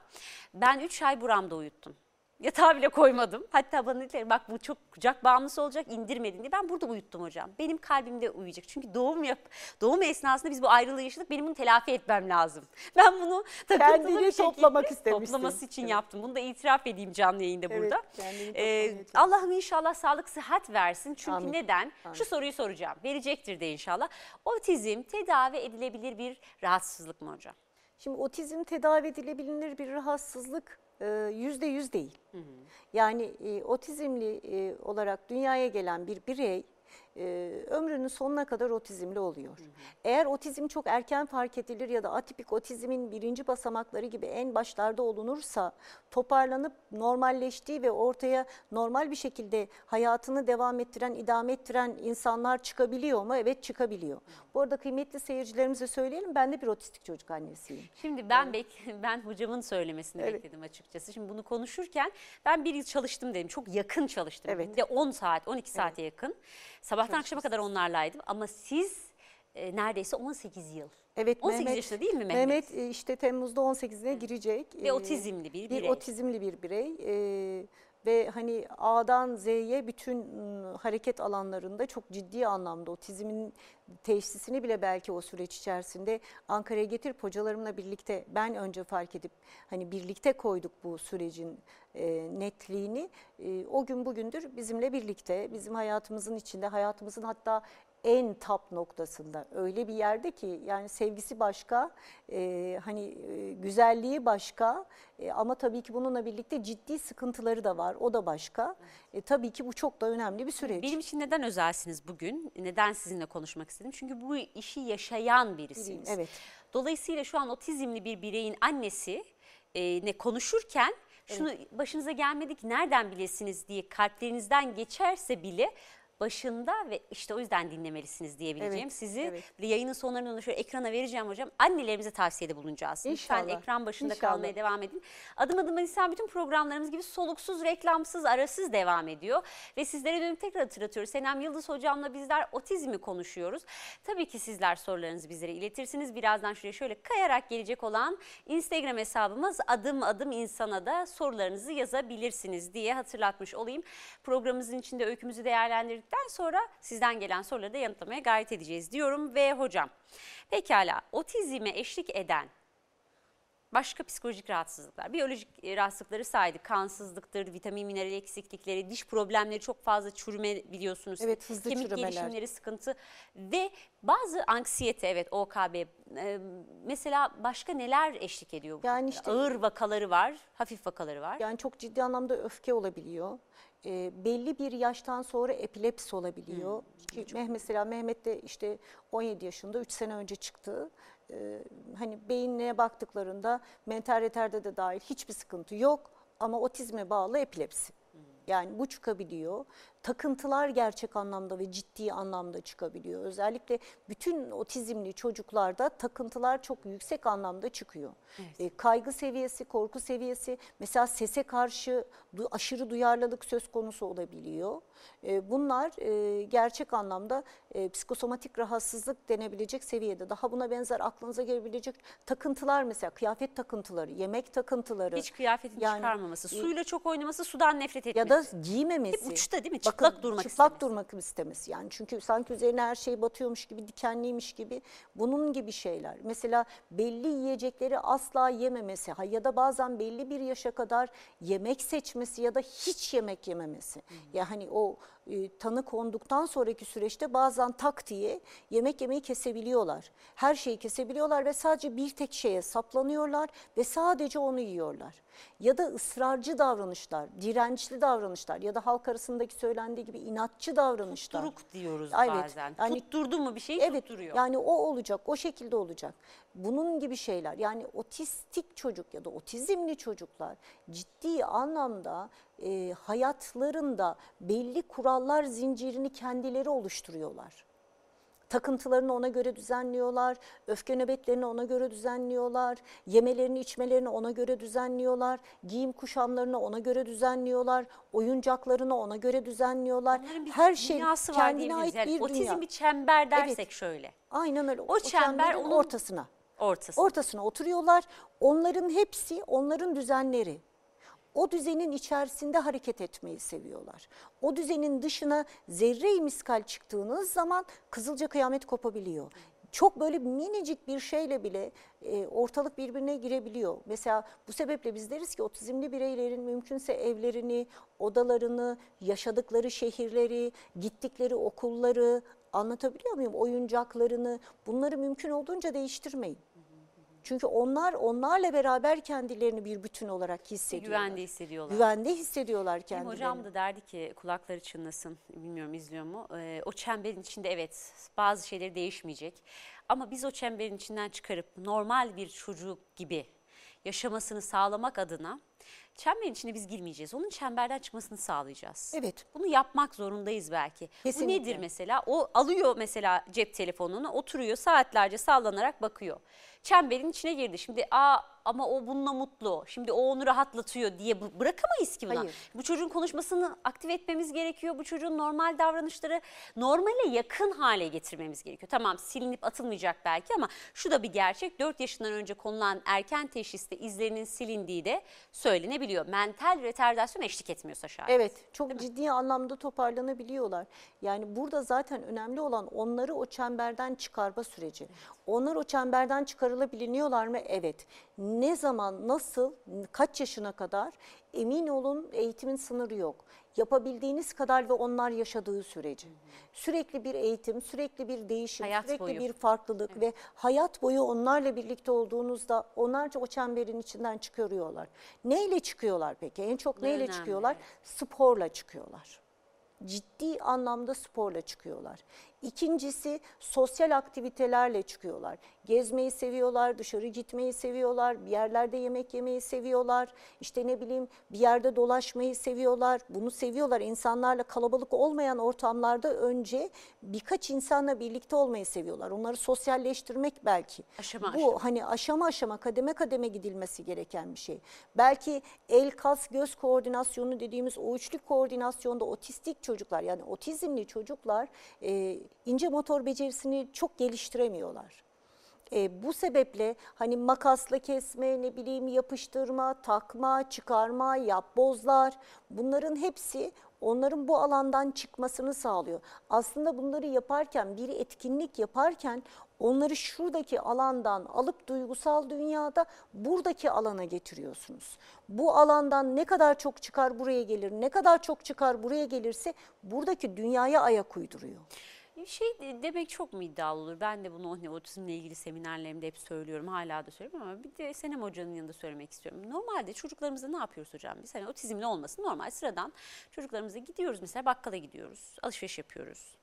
ben 3 ay buramda uyuttum. Yatağa bile koymadım. Hatta bana dediler bak bu çok kucak bağımlısı olacak indirmedin diye. Ben burada uyuttum hocam. Benim kalbimde uyuyacak. Çünkü doğum yap doğum esnasında biz bu ayrılığı yaşadık. Benim bunu telafi etmem lazım. Ben bunu takıntılı Kendini bir toplamak istemişsin. Toplaması için Evet. yaptım. Bunu da itiraf edeyim canlı yayında Evet, burada. Ee. Allah'ım inşallah sağlık sıhhat versin. Çünkü Amin. neden? Amin. Şu soruyu soracağım. Verecektir de inşallah. Otizm tedavi edilebilir bir rahatsızlık mı hocam? Şimdi otizm tedavi edilebilir bir rahatsızlık yüzde yüz değil. Yani e, otizmli e, olarak dünyaya gelen bir birey e, ömrünün sonuna kadar otizmli oluyor. Eğer otizm çok erken fark edilir ya da atipik otizmin birinci basamakları gibi en başlarda olunursa toparlanıp normalleştiği ve ortaya normal bir şekilde hayatını devam ettiren, idame ettiren insanlar çıkabiliyor mu? Evet çıkabiliyor. Bu arada kıymetli seyircilerimize söyleyelim ben de bir otistik çocuk annesiyim. Şimdi ben bek ben hocamın söylemesini Evet. bekledim açıkçası. Şimdi bunu konuşurken ben bir yıl çalıştım dedim. Çok yakın çalıştım. Evet. Bir de 10 saat, 12 saate yakın. Sabahtan akşama kadar onlarlaydım ama siz e, neredeyse 18 yıl. Evet 18 yaşında değil mi Mehmet? Mehmet e, işte Temmuz'da 18'ine girecek. Ve Ee, otizmli bir bir birey. otizmli bir birey. Ee, ve hani A'dan Z'ye bütün ım, hareket alanlarında çok ciddi anlamda otizmin teşhisini bile belki o süreç içerisinde Ankara'ya getirip hocalarımla birlikte ben önce fark edip hani birlikte koyduk bu sürecin e, netliğini. E, o gün bugündür bizimle birlikte bizim hayatımızın içinde hayatımızın hatta en tap noktasında öyle bir yerde ki yani sevgisi başka e, hani e, güzelliği başka e, ama tabii ki bununla birlikte ciddi sıkıntıları da var o da başka. E, tabii ki bu çok da önemli bir süreç. Benim için neden özelsiniz bugün? Neden sizinle konuşmak istedim? Çünkü bu işi yaşayan birisiniz. Evet. Dolayısıyla şu an otizmli bir bireyin annesi e, ne konuşurken şunu başınıza gelmedi ki nereden bilesiniz diye kalplerinizden geçerse bile başında ve işte o yüzden dinlemelisiniz diyebileceğim. Evet, Sizi evet. yayının sonlarında şöyle ekrana vereceğim hocam. Annelerimize tavsiyede bulunacağız. Lütfen İnşallah, ekran başında inşallah. kalmaya devam edin. Adım adım insan bütün programlarımız gibi soluksuz, reklamsız, arasız devam ediyor. Ve sizlere dönüp tekrar hatırlatıyoruz. Senem Yıldız hocamla bizler otizmi konuşuyoruz. Tabii ki sizler sorularınızı bizlere iletirsiniz. Birazdan şuraya şöyle kayarak gelecek olan Instagram hesabımız adım adım insana da sorularınızı yazabilirsiniz diye hatırlatmış olayım. Programımızın içinde öykümüzü değerlendirdikten sonra sizden gelen soruları da yanıtlamaya gayret edeceğiz diyorum. Ve hocam pekala otizme eşlik eden Başka psikolojik rahatsızlıklar, biyolojik e, rahatsızlıkları saydık. Kansızlıktır, vitamin mineral eksiklikleri, diş problemleri çok fazla çürüme biliyorsunuz. Evet, hızlı Kemik çürümeler. gelişimleri sıkıntı ve bazı anksiyete evet OKB. e, mesela başka neler eşlik ediyor? bu Yani işte- Ağır vakaları var, hafif vakaları var. Yani çok ciddi anlamda öfke olabiliyor. Ee, belli bir yaştan sonra epilepsi olabiliyor. Ki Meh mesela Mehmet de işte 17 yaşında 3 sene önce çıktı. Ee, hani beyinine baktıklarında mental reterde de dahil hiçbir sıkıntı yok ama otizme bağlı epilepsi. Yani bu çıkabiliyor. Takıntılar gerçek anlamda ve ciddi anlamda çıkabiliyor. Özellikle bütün otizmli çocuklarda takıntılar çok yüksek anlamda çıkıyor. E, kaygı seviyesi, korku seviyesi, mesela sese karşı du- aşırı duyarlılık söz konusu olabiliyor. E, bunlar e, gerçek anlamda e, psikosomatik rahatsızlık denebilecek seviyede. Daha buna benzer aklınıza gelebilecek takıntılar mesela kıyafet takıntıları, yemek takıntıları. Hiç kıyafetini Yani, çıkarmaması, suyla çok oynaması, sudan nefret etmesi. ya da giymemesi. Hep uçta değil mi? Bakın, Çıplak durmak çıplak istemesi. durmak istemesi. Yani çünkü sanki üzerine her şey batıyormuş gibi, dikenliymiş gibi. Bunun gibi şeyler. Mesela belli yiyecekleri asla yememesi ha ya da bazen belli bir yaşa kadar yemek seçmesi ya da hiç yemek yememesi. Ya hani o e, tanı konduktan sonraki süreçte bazen tak diye yemek yemeyi kesebiliyorlar. Her şeyi kesebiliyorlar ve sadece bir tek şeye saplanıyorlar ve sadece onu yiyorlar. Ya da ısrarcı davranışlar, dirençli davranışlar ya da halk arasındaki söylendiği gibi inatçı davranışlar. Turuk diyoruz Evet, bazen. yani- Tutturdu mu bir şeyi Evet tutturuyor. yani o olacak o şekilde olacak. Bunun gibi şeyler yani otistik çocuk ya da otizmli çocuklar ciddi anlamda e, hayatlarında belli kurallar zincirini kendileri oluşturuyorlar. Takıntılarını ona göre düzenliyorlar, öfke nöbetlerini ona göre düzenliyorlar, yemelerini içmelerini ona göre düzenliyorlar, giyim kuşamlarını ona göre düzenliyorlar, oyuncaklarını ona göre düzenliyorlar. Onların bir Her şey var kendine ait Yani bir otizm dünya. bir çember dersek şöyle. Aynen öyle. O çember çemberin onun- ortasına. Ortası. Ortasına oturuyorlar. Onların hepsi onların düzenleri. O düzenin içerisinde hareket etmeyi seviyorlar. O düzenin dışına zerre-i miskal çıktığınız zaman kızılca kıyamet kopabiliyor. Çok böyle minicik bir şeyle bile e, ortalık birbirine girebiliyor. Mesela bu sebeple biz deriz ki otizmli bireylerin mümkünse evlerini, odalarını, yaşadıkları şehirleri, gittikleri okulları, anlatabiliyor muyum? Oyuncaklarını bunları mümkün olduğunca değiştirmeyin. Çünkü onlar onlarla beraber kendilerini bir bütün olarak hissediyorlar. Güvende hissediyorlar. Güvende hissediyorlar Benim kendilerini. hocam da derdi ki kulakları çınlasın, bilmiyorum izliyor mu? Ee, o çemberin içinde evet bazı şeyleri değişmeyecek. Ama biz o çemberin içinden çıkarıp normal bir çocuk gibi yaşamasını sağlamak adına çemberin içine biz girmeyeceğiz. Onun çemberden çıkmasını sağlayacağız. Evet. Bunu yapmak zorundayız belki. Kesinlikle. Bu nedir mesela? O alıyor mesela cep telefonunu, oturuyor saatlerce sallanarak bakıyor. Çemberin içine girdi. Şimdi aa ama o bununla mutlu. Şimdi o onu rahatlatıyor diye bırakamayız ki buna. Hayır. Bu çocuğun konuşmasını aktive etmemiz gerekiyor. Bu çocuğun normal davranışları normale yakın hale getirmemiz gerekiyor. Tamam silinip atılmayacak belki ama şu da bir gerçek. 4 yaşından önce konulan erken teşhiste izlerinin silindiği de söylenebiliyor. Mental retardasyon eşlik etmiyorsa şayet. Evet, çok ciddi anlamda toparlanabiliyorlar. Yani burada zaten önemli olan onları o çemberden çıkarma süreci. Onlar o çemberden çıkarılabiliyorlar mı? Evet. Ne zaman, nasıl, kaç yaşına kadar? Emin olun eğitimin sınırı yok. Yapabildiğiniz kadar ve onlar yaşadığı sürece. Sürekli bir eğitim, sürekli bir değişim, Hayat sürekli boyu. bir farklılık ve hayat boyu onlarla birlikte olduğunuzda onlarca o çemberin içinden çıkarıyorlar. Neyle çıkıyorlar peki? En çok neyle önemli. çıkıyorlar? Sporla çıkıyorlar. Ciddi anlamda sporla çıkıyorlar. İkincisi sosyal aktivitelerle çıkıyorlar. Gezmeyi seviyorlar, dışarı gitmeyi seviyorlar, bir yerlerde yemek yemeyi seviyorlar. İşte ne bileyim bir yerde dolaşmayı seviyorlar. Bunu seviyorlar. İnsanlarla kalabalık olmayan ortamlarda önce birkaç insanla birlikte olmayı seviyorlar. Onları sosyalleştirmek belki. Aşama Bu aşama. hani aşama aşama kademe kademe gidilmesi gereken bir şey. Belki el kas göz koordinasyonu dediğimiz o üçlü koordinasyonda otistik çocuklar yani otizmli çocuklar e, ince motor becerisini çok geliştiremiyorlar. E, bu sebeple hani makasla kesme, ne bileyim yapıştırma, takma, çıkarma, yapbozlar bunların hepsi onların bu alandan çıkmasını sağlıyor. Aslında bunları yaparken bir etkinlik yaparken onları şuradaki alandan alıp duygusal dünyada buradaki alana getiriyorsunuz. Bu alandan ne kadar çok çıkar buraya gelir, ne kadar çok çıkar buraya gelirse buradaki dünyaya ayak uyduruyor. Şey de- demek çok mu iddialı olur? Ben de bunu hani otizmle ilgili seminerlerimde hep söylüyorum. Hala da söylüyorum ama bir de Senem Hoca'nın yanında söylemek istiyorum. Normalde çocuklarımızda ne yapıyoruz hocam? Biz hani otizmli olmasın normal sıradan çocuklarımızla gidiyoruz mesela bakkala gidiyoruz. Alışveriş yapıyoruz.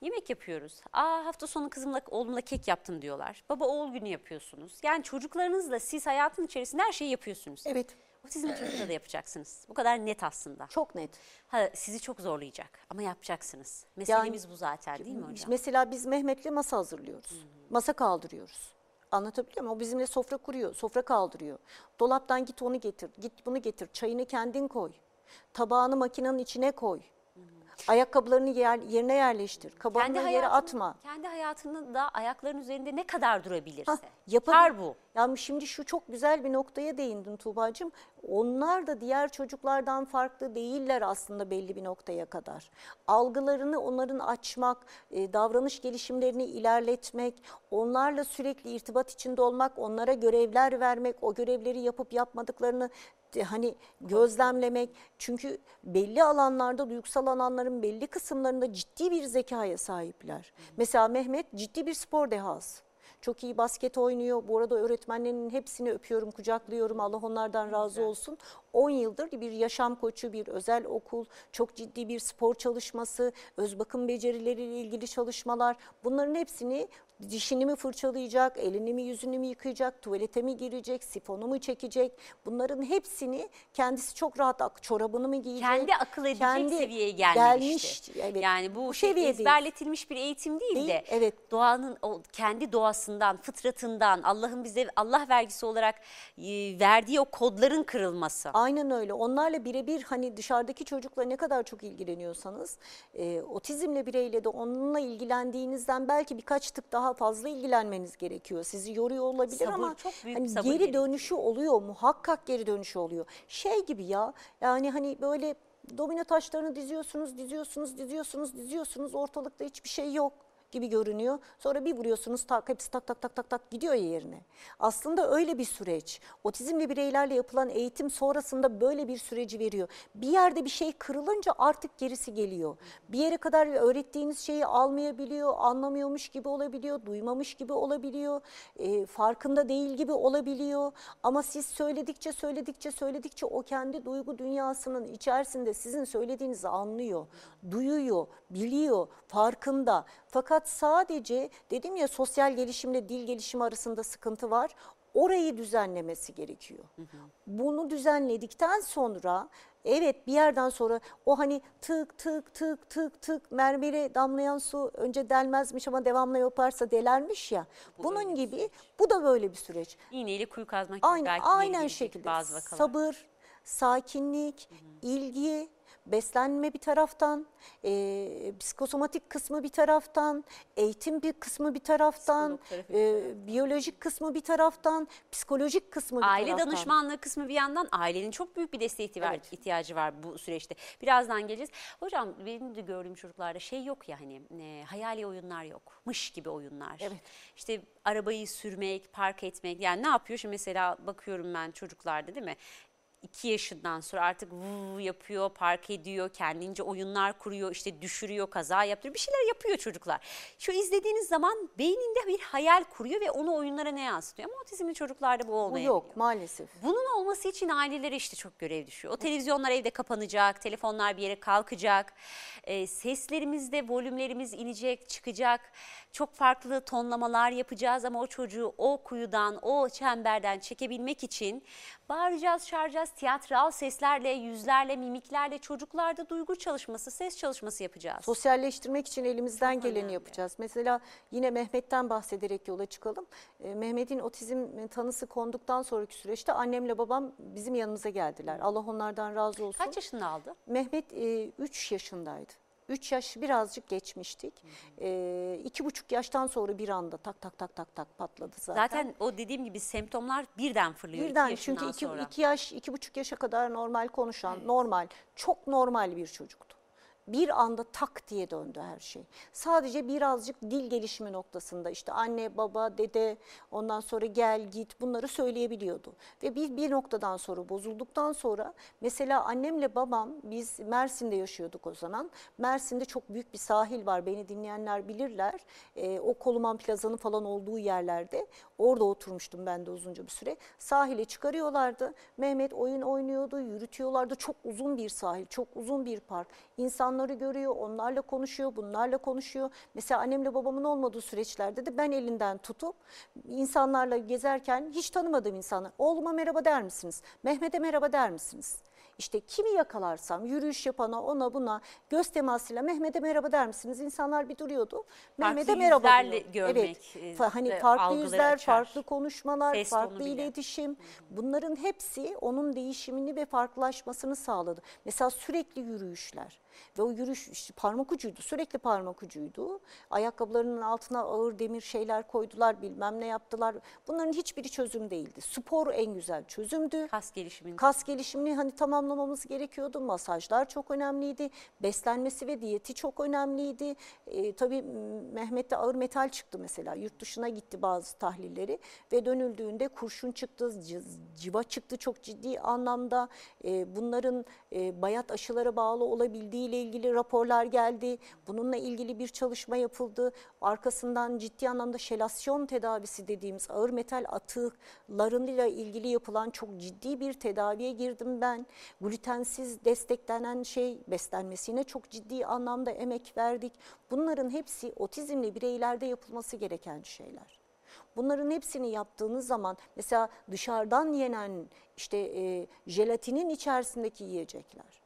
Yemek yapıyoruz. Aa hafta sonu kızımla oğlumla kek yaptım diyorlar. Baba oğul günü yapıyorsunuz. Yani çocuklarınızla siz hayatın içerisinde her şeyi yapıyorsunuz. Evet, Otizmli çocukla da yapacaksınız. Bu kadar net aslında. çok net. Ha, sizi çok zorlayacak ama yapacaksınız. Meselemiz bu zaten değil mi hocam? Mesela biz Mehmet'le masa hazırlıyoruz. Masa kaldırıyoruz. Anlatabiliyor muyum? O bizimle sofra kuruyor, sofra kaldırıyor. Dolaptan git onu getir, git bunu getir. Çayını kendin koy. Tabağını makinenin içine koy. Ayakkabılarını yer- yerine yerleştir. Kabanını yere hayatını- atma. Kendi hayatını da ayaklarının üzerinde ne kadar durabilirse. Hah, Kar bu. Yani şimdi şu çok güzel bir noktaya değindin Tuğba'cığım. onlar da diğer çocuklardan farklı değiller aslında belli bir noktaya kadar. Algılarını onların açmak, e, davranış gelişimlerini ilerletmek, onlarla sürekli irtibat içinde olmak, onlara görevler vermek, o görevleri yapıp yapmadıklarını hani gözlemlemek. Çünkü belli alanlarda duygusal alanların belli kısımlarında ciddi bir zekaya sahipler. Mesela Mehmet ciddi bir spor dehası. Çok iyi basket oynuyor. Bu arada öğretmenlerinin hepsini öpüyorum, kucaklıyorum. Allah onlardan razı olsun. 10 yıldır bir yaşam koçu, bir özel okul, çok ciddi bir spor çalışması, öz bakım becerileriyle ilgili çalışmalar. Bunların hepsini dişini mi fırçalayacak, elini mi yüzünü mü yıkayacak, tuvalete mi girecek, sifonu mu çekecek? Bunların hepsini kendisi çok rahat çorabını mı giyecek? Kendi akıl edecek Kendi seviyeye gelmiş. gelmiş, evet. Yani bu, Bu şey ezberletilmiş bir eğitim değil, Değil, de evet. doğanın o kendi doğasından, fıtratından, Allah'ın bize Allah vergisi olarak e, verdiği o kodların kırılması. Aynen öyle. Onlarla birebir hani dışarıdaki çocukla ne kadar çok ilgileniyorsanız e, otizmle bireyle de onunla ilgilendiğinizden belki birkaç tık daha fazla ilgilenmeniz gerekiyor. Sizi yoruyor olabilir Sabır, ama çok büyük hani geri gerekiyor. dönüşü oluyor. Muhakkak geri dönüşü oluyor. Şey gibi ya yani hani böyle domino taşlarını diziyorsunuz, diziyorsunuz, diziyorsunuz, diziyorsunuz. Ortalıkta hiçbir şey yok gibi görünüyor. Sonra bir vuruyorsunuz tak hepsi tak tak tak tak tak gidiyor yerine. Aslında öyle bir süreç. Otizmli bireylerle yapılan eğitim sonrasında böyle bir süreci veriyor. Bir yerde bir şey kırılınca artık gerisi geliyor. Bir yere kadar öğrettiğiniz şeyi almayabiliyor, anlamıyormuş gibi olabiliyor, duymamış gibi olabiliyor, e, farkında değil gibi olabiliyor. Ama siz söyledikçe söyledikçe söyledikçe o kendi duygu dünyasının içerisinde sizin söylediğinizi anlıyor, duyuyor, biliyor, farkında. Fakat sadece dedim ya sosyal gelişimle dil gelişimi arasında sıkıntı var. Orayı düzenlemesi gerekiyor. Bunu düzenledikten sonra evet bir yerden sonra o hani tık tık tık tık tık mermere damlayan su önce delmezmiş ama devamlı yaparsa delermiş ya. Bunun gibi bu da böyle bir süreç. İğneyle kuyu kazmak gibi Aynen, belki aynen şekilde bazı vakalar. sabır, sakinlik, ilgi, beslenme bir taraftan, e, psikosomatik kısmı bir taraftan, eğitim bir kısmı bir taraftan, e, biyolojik kısmı bir taraftan, psikolojik kısmı bir Aile taraftan. danışmanlığı kısmı bir yandan ailenin çok büyük bir desteğe ihtiyaç, Evet. ihtiyacı var bu süreçte. Birazdan geleceğiz. Hocam benim de gördüğüm çocuklarda şey yok ya hani e, hayali oyunlar yok. Mış gibi oyunlar. Evet. İşte arabayı sürmek, park etmek yani ne yapıyor? Şimdi mesela bakıyorum ben çocuklarda değil mi? 2 yaşından sonra artık vuv yapıyor, park ediyor, kendince oyunlar kuruyor, işte düşürüyor, kaza yaptırıyor. Bir şeyler yapıyor çocuklar. Şu izlediğiniz zaman beyninde bir hayal kuruyor ve onu oyunlara ne yansıtıyor? Ama otizmli çocuklarda bu Bu olmayabiliyor. yok maalesef. Bunun olması için ailelere işte çok görev düşüyor. O televizyonlar evde kapanacak, telefonlar bir yere kalkacak, e, seslerimizde volümlerimiz inecek, çıkacak. Çok farklı tonlamalar yapacağız ama o çocuğu o kuyudan, o çemberden çekebilmek için bağıracağız, çağıracağız, tiyatral seslerle, yüzlerle, mimiklerle çocuklarda duygu çalışması, ses çalışması yapacağız. Sosyalleştirmek için elimizden Çok geleni önemli. yapacağız. Mesela yine Mehmet'ten bahsederek yola çıkalım. Ee, Mehmet'in otizm tanısı konduktan sonraki süreçte annemle babam bizim yanımıza geldiler. Allah onlardan razı olsun. Kaç yaşında aldı? Mehmet 3 yaşındaydı. 3 yaş birazcık geçmiştik. E, iki buçuk yaştan sonra bir anda tak tak tak tak tak patladı zaten. Zaten o dediğim gibi semptomlar birden fırlıyor. iki Birden yaşından çünkü iki, sonra. iki yaş, iki buçuk yaşa kadar normal konuşan, normal, çok normal bir çocuktu. Bir anda tak diye döndü her şey. Sadece birazcık dil gelişimi noktasında işte anne, baba, dede, ondan sonra gel, git bunları söyleyebiliyordu. Ve bir, bir noktadan sonra bozulduktan sonra mesela annemle babam biz Mersin'de yaşıyorduk o zaman. Mersin'de çok büyük bir sahil var beni dinleyenler bilirler. Ee, o Koluman Plaza'nın falan olduğu yerlerde orada oturmuştum ben de uzunca bir süre. Sahile çıkarıyorlardı. Mehmet oyun oynuyordu, yürütüyorlardı. Çok uzun bir sahil, çok uzun bir park. İnsanları görüyor, onlarla konuşuyor, bunlarla konuşuyor. Mesela annemle babamın olmadığı süreçlerde de ben elinden tutup insanlarla gezerken hiç tanımadığım insanlar oğluma merhaba der misiniz? Mehmet'e merhaba der misiniz? İşte kimi yakalarsam yürüyüş yapana ona buna göz temasıyla Mehmet'e merhaba der misiniz? İnsanlar bir duruyordu. Mehmet'e merhaba diyor. görmek, Evet. e, hani ve farklı yüzler, açar. farklı konuşmalar, Ses farklı iletişim. Bunların hepsi onun değişimini ve farklılaşmasını sağladı. Mesela sürekli yürüyüşler. Ve o yürüyüş işte parmak ucuydu, sürekli parmak ucuydu. Ayakkabılarının altına ağır demir şeyler koydular, bilmem ne yaptılar. Bunların hiçbiri çözüm değildi. Spor en güzel çözümdü. Kas gelişimini. Kas gelişimini hani tamamlamamız gerekiyordu. Masajlar çok önemliydi. Beslenmesi ve diyeti çok önemliydi. Ee, tabii Mehmet'te ağır metal çıktı mesela. Yurt dışına gitti bazı tahlilleri ve dönüldüğünde kurşun çıktı, civa çıktı çok ciddi anlamda. Ee, bunların e, bayat aşılara bağlı olabildiği ile ilgili raporlar geldi. Bununla ilgili bir çalışma yapıldı. Arkasından ciddi anlamda şelasyon tedavisi dediğimiz ağır metal atıklarıyla ilgili yapılan çok ciddi bir tedaviye girdim ben. Glutensiz desteklenen şey beslenmesine çok ciddi anlamda emek verdik. Bunların hepsi otizmli bireylerde yapılması gereken şeyler. Bunların hepsini yaptığınız zaman mesela dışarıdan yenen işte e, jelatinin içerisindeki yiyecekler.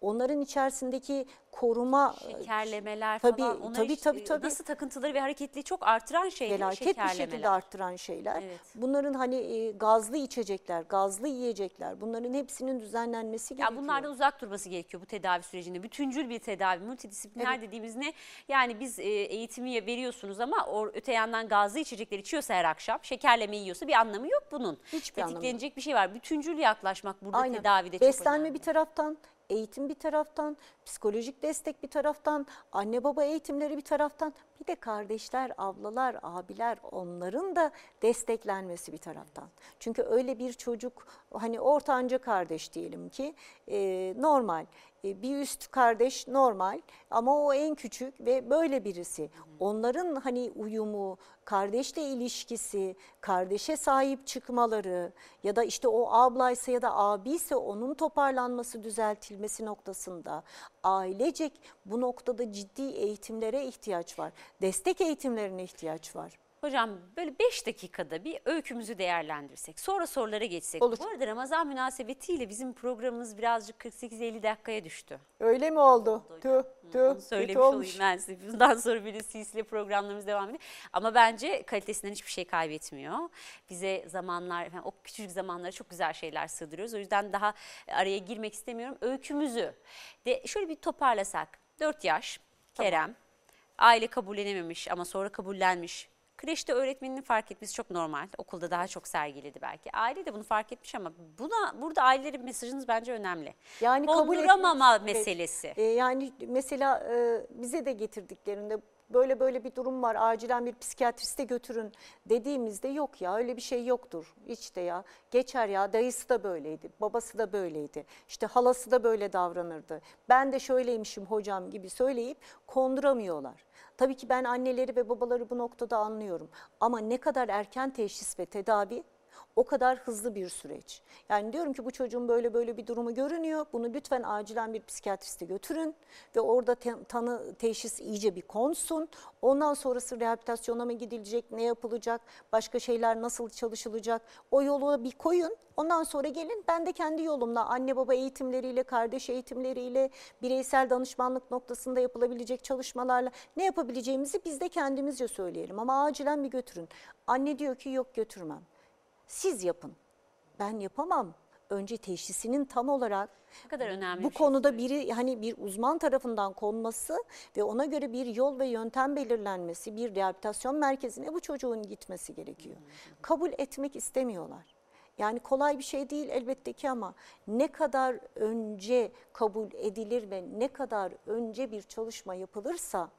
Onların içerisindeki koruma e, Şekerlemeler Tabii, falan. Onları tabii, tabii, tabii. Nasıl takıntıları ve hareketliliği çok artıran şeyler. felaket bir şekilde arttıran şeyler. Evet. Bunların hani e, gazlı içecekler, gazlı yiyecekler bunların hepsinin düzenlenmesi Ya gerekiyor. bunlardan uzak durması gerekiyor bu tedavi sürecinde. Bütüncül bir tedavi, multidisipliner dediğimiz ne? Yani biz e, eğitimi veriyorsunuz ama o öte yandan gazlı içecekler içiyorsa her akşam, şekerleme yiyorsa bir anlamı yok bunun. Hiçbir anlamı. Tetiklenecek bir şey var. Bütüncül yaklaşmak burada Aynen. tedavide çok Beslenme önemli. bir taraftan, eğitim bir taraftan, psikolojik destek bir taraftan, anne baba eğitimleri bir taraftan, bir de kardeşler, ablalar, abiler onların da desteklenmesi bir taraftan. Çünkü öyle bir çocuk hani ortanca kardeş diyelim ki e, normal. E, bir üst kardeş normal ama o en küçük ve böyle birisi. Onların hani uyumu, kardeşle ilişkisi, kardeşe sahip çıkmaları ya da işte o ablaysa ya da abiyse onun toparlanması, düzeltilmesi noktasında ailecek bu noktada ciddi eğitimlere ihtiyaç var. Destek eğitimlerine ihtiyaç var. Hocam böyle 5 dakikada bir öykümüzü değerlendirsek, sonra sorulara geçsek. Olur. Bu arada Ramazan münasebetiyle bizim programımız birazcık 48-50 dakikaya düştü. Öyle mi oldu? Tüh, tüh, söylemiş olayım ben size. Bundan sonra böyle silsile programlarımız devam ediyor. Ama bence kalitesinden hiçbir şey kaybetmiyor. Bize zamanlar, yani o küçücük zamanlara çok güzel şeyler sığdırıyoruz. O yüzden daha araya girmek istemiyorum. Öykümüzü de şöyle bir toparlasak. 4 yaş, Kerem, aile kabullenememiş ama sonra kabullenmiş. Kreşte öğretmeninin fark etmesi çok normal. Okulda daha çok sergiledi belki. Aile de bunu fark etmiş ama buna burada ailelerin mesajınız bence önemli. Yani kabul Konduramama etmek- meselesi. E, yani mesela e, bize de getirdiklerinde böyle böyle bir durum var acilen bir psikiyatriste götürün dediğimizde yok ya öyle bir şey yoktur hiç de ya geçer ya dayısı da böyleydi babası da böyleydi işte halası da böyle davranırdı ben de şöyleymişim hocam gibi söyleyip konduramıyorlar. Tabii ki ben anneleri ve babaları bu noktada anlıyorum. Ama ne kadar erken teşhis ve tedavi o kadar hızlı bir süreç. Yani diyorum ki bu çocuğun böyle böyle bir durumu görünüyor. Bunu lütfen acilen bir psikiyatriste götürün ve orada tanı teşhis iyice bir konsun. Ondan sonrası rehabilitasyona mı gidilecek, ne yapılacak, başka şeyler nasıl çalışılacak o yolu bir koyun. Ondan sonra gelin ben de kendi yolumla anne baba eğitimleriyle, kardeş eğitimleriyle, bireysel danışmanlık noktasında yapılabilecek çalışmalarla ne yapabileceğimizi biz de kendimizce söyleyelim. Ama acilen bir götürün. Anne diyor ki yok götürmem. Siz yapın. Ben yapamam. Önce teşhisinin tam olarak Ne kadar önemli bu bir şey konuda biri hani bir uzman tarafından konması ve ona göre bir yol ve yöntem belirlenmesi, bir rehabilitasyon merkezine bu çocuğun gitmesi gerekiyor. Kabul etmek istemiyorlar. Yani kolay bir şey değil elbette ki ama ne kadar önce kabul edilir ve ne kadar önce bir çalışma yapılırsa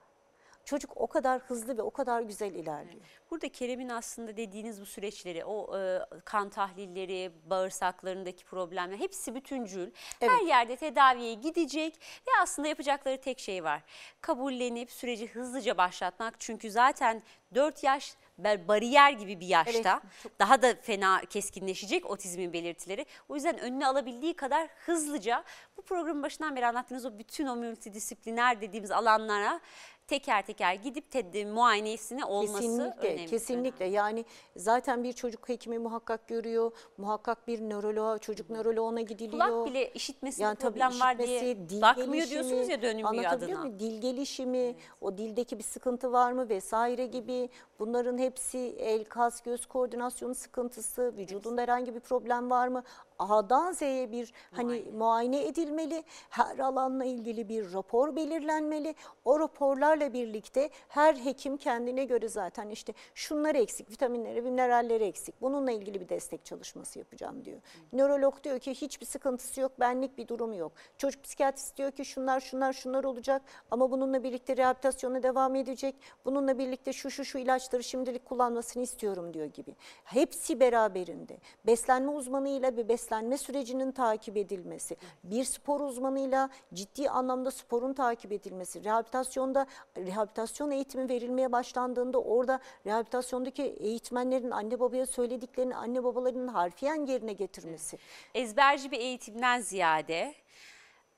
çocuk o kadar hızlı ve o kadar güzel ilerliyor. Burada Kerem'in aslında dediğiniz bu süreçleri, o e, kan tahlilleri, bağırsaklarındaki problemler hepsi bütüncül. Her yerde tedaviye gidecek ve aslında yapacakları tek şey var. Kabullenip süreci hızlıca başlatmak. Çünkü zaten 4 yaş bariyer gibi bir yaşta daha da fena keskinleşecek otizmin belirtileri. O yüzden önüne alabildiği kadar hızlıca bu programın başından beri anlattığınız o bütün o multidisipliner dediğimiz alanlara teker teker gidip te- muayenesine olması Kesinlikle, önemli. kesinlikle. Yani zaten bir çocuk hekimi muhakkak görüyor, muhakkak bir nöroloğa, çocuk nöroloğuna gidiliyor. Kulak bile işitmesinde Yani problem var diye işitmesi, dil bakmıyor gelişimi, diyorsunuz ya anlatabiliyor adına. muyum? Dil gelişimi, o dildeki bir sıkıntı var mı vesaire gibi bunların hepsi el, kas, göz koordinasyonu sıkıntısı, vücudunda herhangi bir problem var mı? A'dan Z'ye bir hani muayene edilmeli. Her alanla ilgili bir rapor belirlenmeli. O raporlarla birlikte her hekim kendine göre zaten işte şunlar eksik, vitaminleri, mineralleri eksik. Bununla ilgili bir destek çalışması yapacağım diyor. Nörolog diyor ki hiçbir sıkıntısı yok, benlik bir durumu yok. Çocuk psikiyatrist diyor ki şunlar şunlar şunlar olacak ama bununla birlikte rehabilitasyona devam edecek. Bununla birlikte şu şu şu ilaçları şimdilik kullanmasını istiyorum diyor gibi. Hepsi beraberinde. Beslenme uzmanıyla bir beslenme sürecinin takip edilmesi, bir spor uzmanıyla ciddi anlamda sporun takip edilmesi, rehabilitasyonda rehabilitasyon eğitimi verilmeye başlandığında orada rehabilitasyondaki eğitmenlerin anne babaya söylediklerini anne babalarının harfiyen yerine getirmesi. ezberci bir eğitimden ziyade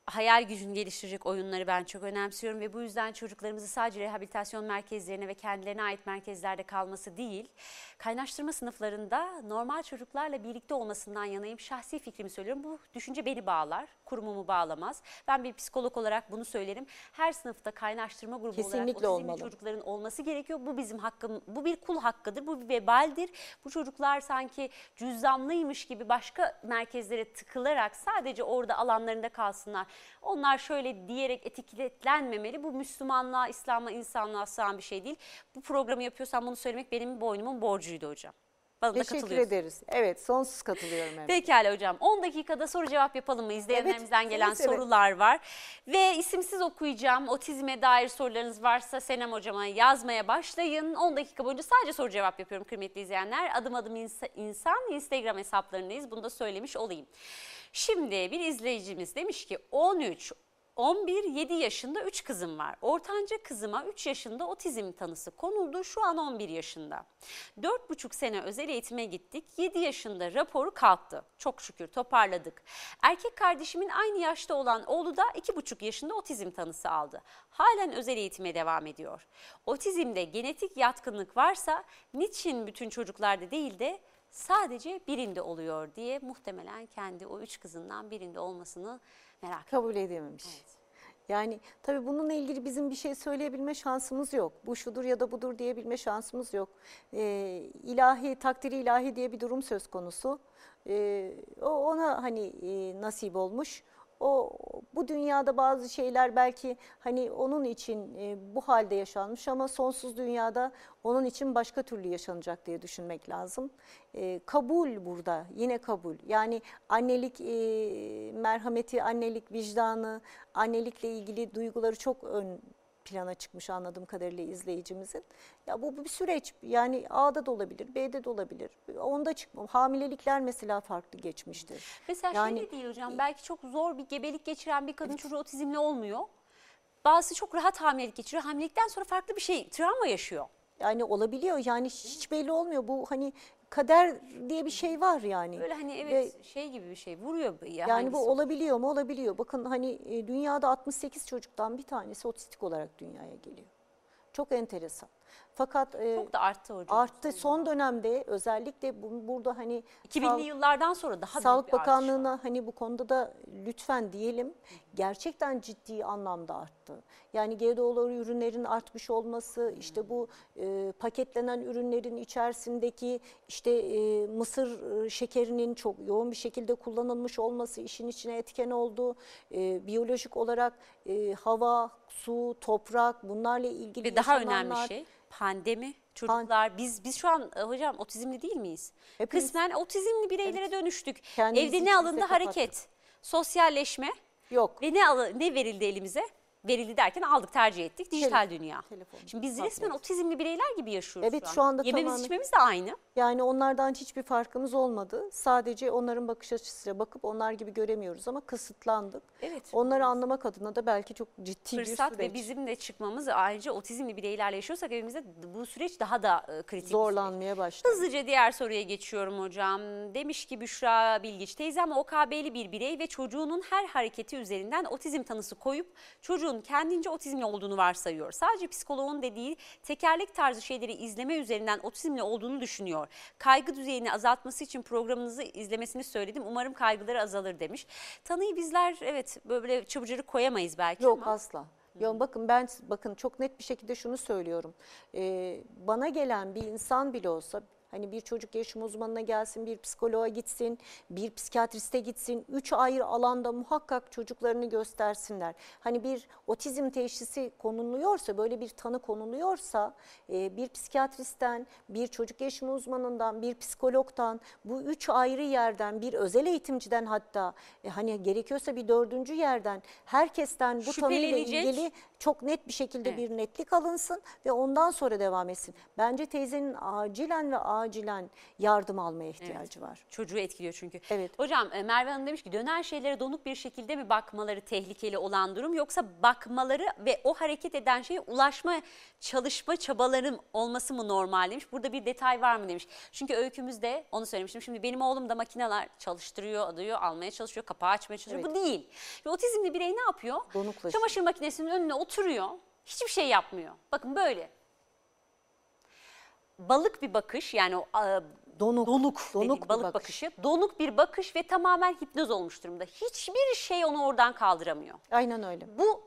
hayal gücünü geliştirecek oyunları ben çok önemsiyorum ve bu yüzden çocuklarımızı sadece rehabilitasyon merkezlerine ve kendilerine ait merkezlerde kalması değil, kaynaştırma sınıflarında normal çocuklarla birlikte olmasından yanayım. Şahsi fikrimi söylüyorum. Bu düşünce beni bağlar, kurumumu bağlamaz. Ben bir psikolog olarak bunu söylerim. Her sınıfta kaynaştırma grubu olarak Kesinlikle otizmli olmalı. çocukların olması gerekiyor. Bu bizim hakkım, bu bir kul hakkıdır, bu bir vebaldir. Bu çocuklar sanki cüzdanlıymış gibi başka merkezlere tıkılarak sadece orada alanlarında kalsınlar. Onlar şöyle diyerek etiketlenmemeli. Bu Müslümanlığa, İslam'a, insanlığa sığan bir şey değil. Bu programı yapıyorsam bunu söylemek benim boynumun borcuydu hocam. Bana da Teşekkür katılıyorsun. ederiz. Evet sonsuz katılıyorum. Evet. Pekala hocam 10 dakikada soru cevap yapalım mı? İzleyenlerimizden Evet, gelen seve seve. sorular var. Ve isimsiz okuyacağım. Otizme dair sorularınız varsa Senem hocama yazmaya başlayın. 10 dakika boyunca sadece soru cevap yapıyorum kıymetli izleyenler. Adım adım insa- insan Instagram hesaplarındayız. Bunu da söylemiş olayım. Şimdi bir izleyicimiz demiş ki 13 11, 7 yaşında 3 kızım var. Ortanca kızıma 3 yaşında otizm tanısı konuldu. Şu an 11 yaşında. 4,5 sene özel eğitime gittik. 7 yaşında raporu kalktı. Çok şükür toparladık. Erkek kardeşimin aynı yaşta olan oğlu da 2,5 yaşında otizm tanısı aldı. Halen özel eğitime devam ediyor. Otizmde genetik yatkınlık varsa niçin bütün çocuklarda değil de sadece birinde oluyor diye muhtemelen kendi o üç kızından birinde olmasını merak. Kabul edememiş. Yani tabii bununla ilgili bizim bir şey söyleyebilme şansımız yok. Bu şudur ya da budur diyebilme şansımız yok. Ee, ilahi, takdiri ilahi diye bir durum söz konusu. Ee, o ona hani e, nasip olmuş. O bu dünyada bazı şeyler belki hani onun için e, bu halde yaşanmış ama sonsuz dünyada onun için başka türlü yaşanacak diye düşünmek lazım. E, kabul burada yine kabul. Yani annelik e, merhameti, annelik vicdanı, annelikle ilgili duyguları çok ön plana çıkmış anladığım kadarıyla izleyicimizin. Ya bu, bu bir süreç. Yani A'da da olabilir, B'de de olabilir. Onda çıkmam. Hamilelikler mesela farklı geçmiştir. Mesela Yani- şöyle değil hocam belki çok zor bir gebelik geçiren bir kadın çocuğu otizmli olmuyor. Bazısı çok rahat hamilelik geçiriyor. Hamilelikten sonra farklı bir şey, travma yaşıyor. Yani olabiliyor. Yani hiç belli olmuyor. Bu hani kader diye bir şey var yani. Böyle hani Ve- evet şey gibi bir şey vuruyor. Ya Yani hangisi bu olabiliyor mu? Olabiliyor. Bakın hani e, dünyada 68 çocuktan bir tanesi otistik olarak dünyaya geliyor. Çok enteresan. Fakat e, Çok da arttı hocam. arttı son dönemde özellikle bu, burada hani 2000'li sağ- yıllardan sonra daha Sağlık büyük bir artış var. Bakanlığı'na hani bu konuda da lütfen diyelim gerçekten ciddi anlamda arttı. Yani GDO'lu ürünlerin artmış olması, işte bu e, paketlenen ürünlerin içerisindeki işte e, mısır e, şekerinin çok yoğun bir şekilde kullanılmış olması işin içine etken oldu. E, biyolojik olarak e, hava, su, toprak bunlarla ilgili Ve daha önemli yaşananlar- şey pandemi. Çocuklar biz biz şu an e, hocam otizmli değil miyiz? Hepimiz- Kısmen otizmli bireylere dönüştük. Kendimizi Evde ne içimize alındı? kapattık. Hareket, sosyalleşme Yok. ve ne alı, ne verildi elimize? Verildi derken aldık, tercih ettik. Dijital Tele- dünya. telefon, Şimdi biz tablet. resmen otizmli bireyler gibi yaşıyoruz Evet, şu an. şu anda Yememiz tamamen- içmemiz de aynı. Yani onlardan hiçbir farkımız olmadı. Sadece onların bakış açısıyla bakıp onlar gibi göremiyoruz ama kısıtlandık. Evet. Onları anlamak adına da belki çok ciddi bir Fırsat süreç. ve bizim de çıkmamız ayrıca otizmli bireylerle yaşıyorsak evimizde bu süreç daha da e, kritik. bir süreç. zorlanmaya başladı. Hızlıca diğer soruya geçiyorum hocam. Demiş ki Büşra Bilgiç, teyzem OKB'li bir birey ve çocuğunun her hareketi üzerinden otizm tanısı koyup çocuğun kendince otizmli olduğunu varsayıyor. Sadece psikoloğun dediği tekerlek tarzı şeyleri izleme üzerinden otizmli olduğunu düşünüyor. Kaygı düzeyini azaltması için programınızı izlemesini söyledim. Umarım kaygıları azalır demiş. Tanıyı bizler evet böyle çabucak koyamayız belki Yok ama. asla. Ya bakın ben bakın çok net bir şekilde şunu söylüyorum. Ee, bana gelen bir insan bile olsa Hani bir çocuk yaşam uzmanına gelsin, bir psikoloğa gitsin, bir psikiyatriste gitsin. Üç ayrı alanda muhakkak çocuklarını göstersinler. Hani bir otizm teşhisi konuluyorsa, böyle bir tanı konuluyorsa e, bir psikiyatristten, bir çocuk yaşam uzmanından, bir psikologdan, bu üç ayrı yerden, bir özel eğitimciden hatta e, hani gerekiyorsa bir dördüncü yerden herkesten bu tanıyla ilgili çok net bir şekilde Evet. bir netlik alınsın ve ondan sonra devam etsin. Bence teyzenin acilen ve acilen yardım almaya ihtiyacı var. Çocuğu etkiliyor çünkü. Evet. Hocam e, Merve Hanım demiş ki dönen şeylere donuk bir şekilde mi bakmaları tehlikeli olan durum yoksa bakmaları ve o hareket eden şeye ulaşma çalışma çabalarım olması mı normal demiş. Burada bir detay var mı demiş. Çünkü öykümüzde onu söylemiştim. Şimdi benim oğlum da makineler çalıştırıyor, adıyor, almaya çalışıyor, kapağı açmaya çalışıyor. Bu değil. Ve otizmli birey ne yapıyor? Donuklaşıyor. Çamaşır makinesinin önüne oturuyor. Hiçbir şey yapmıyor. Bakın böyle. Balık bir bakış yani o a, Donuk, donuk, donuk bir balık bakış. bakışı. Donuk bir bakış ve tamamen hipnoz olmuş durumda. Hiçbir şey onu oradan kaldıramıyor. Aynen öyle. Bunu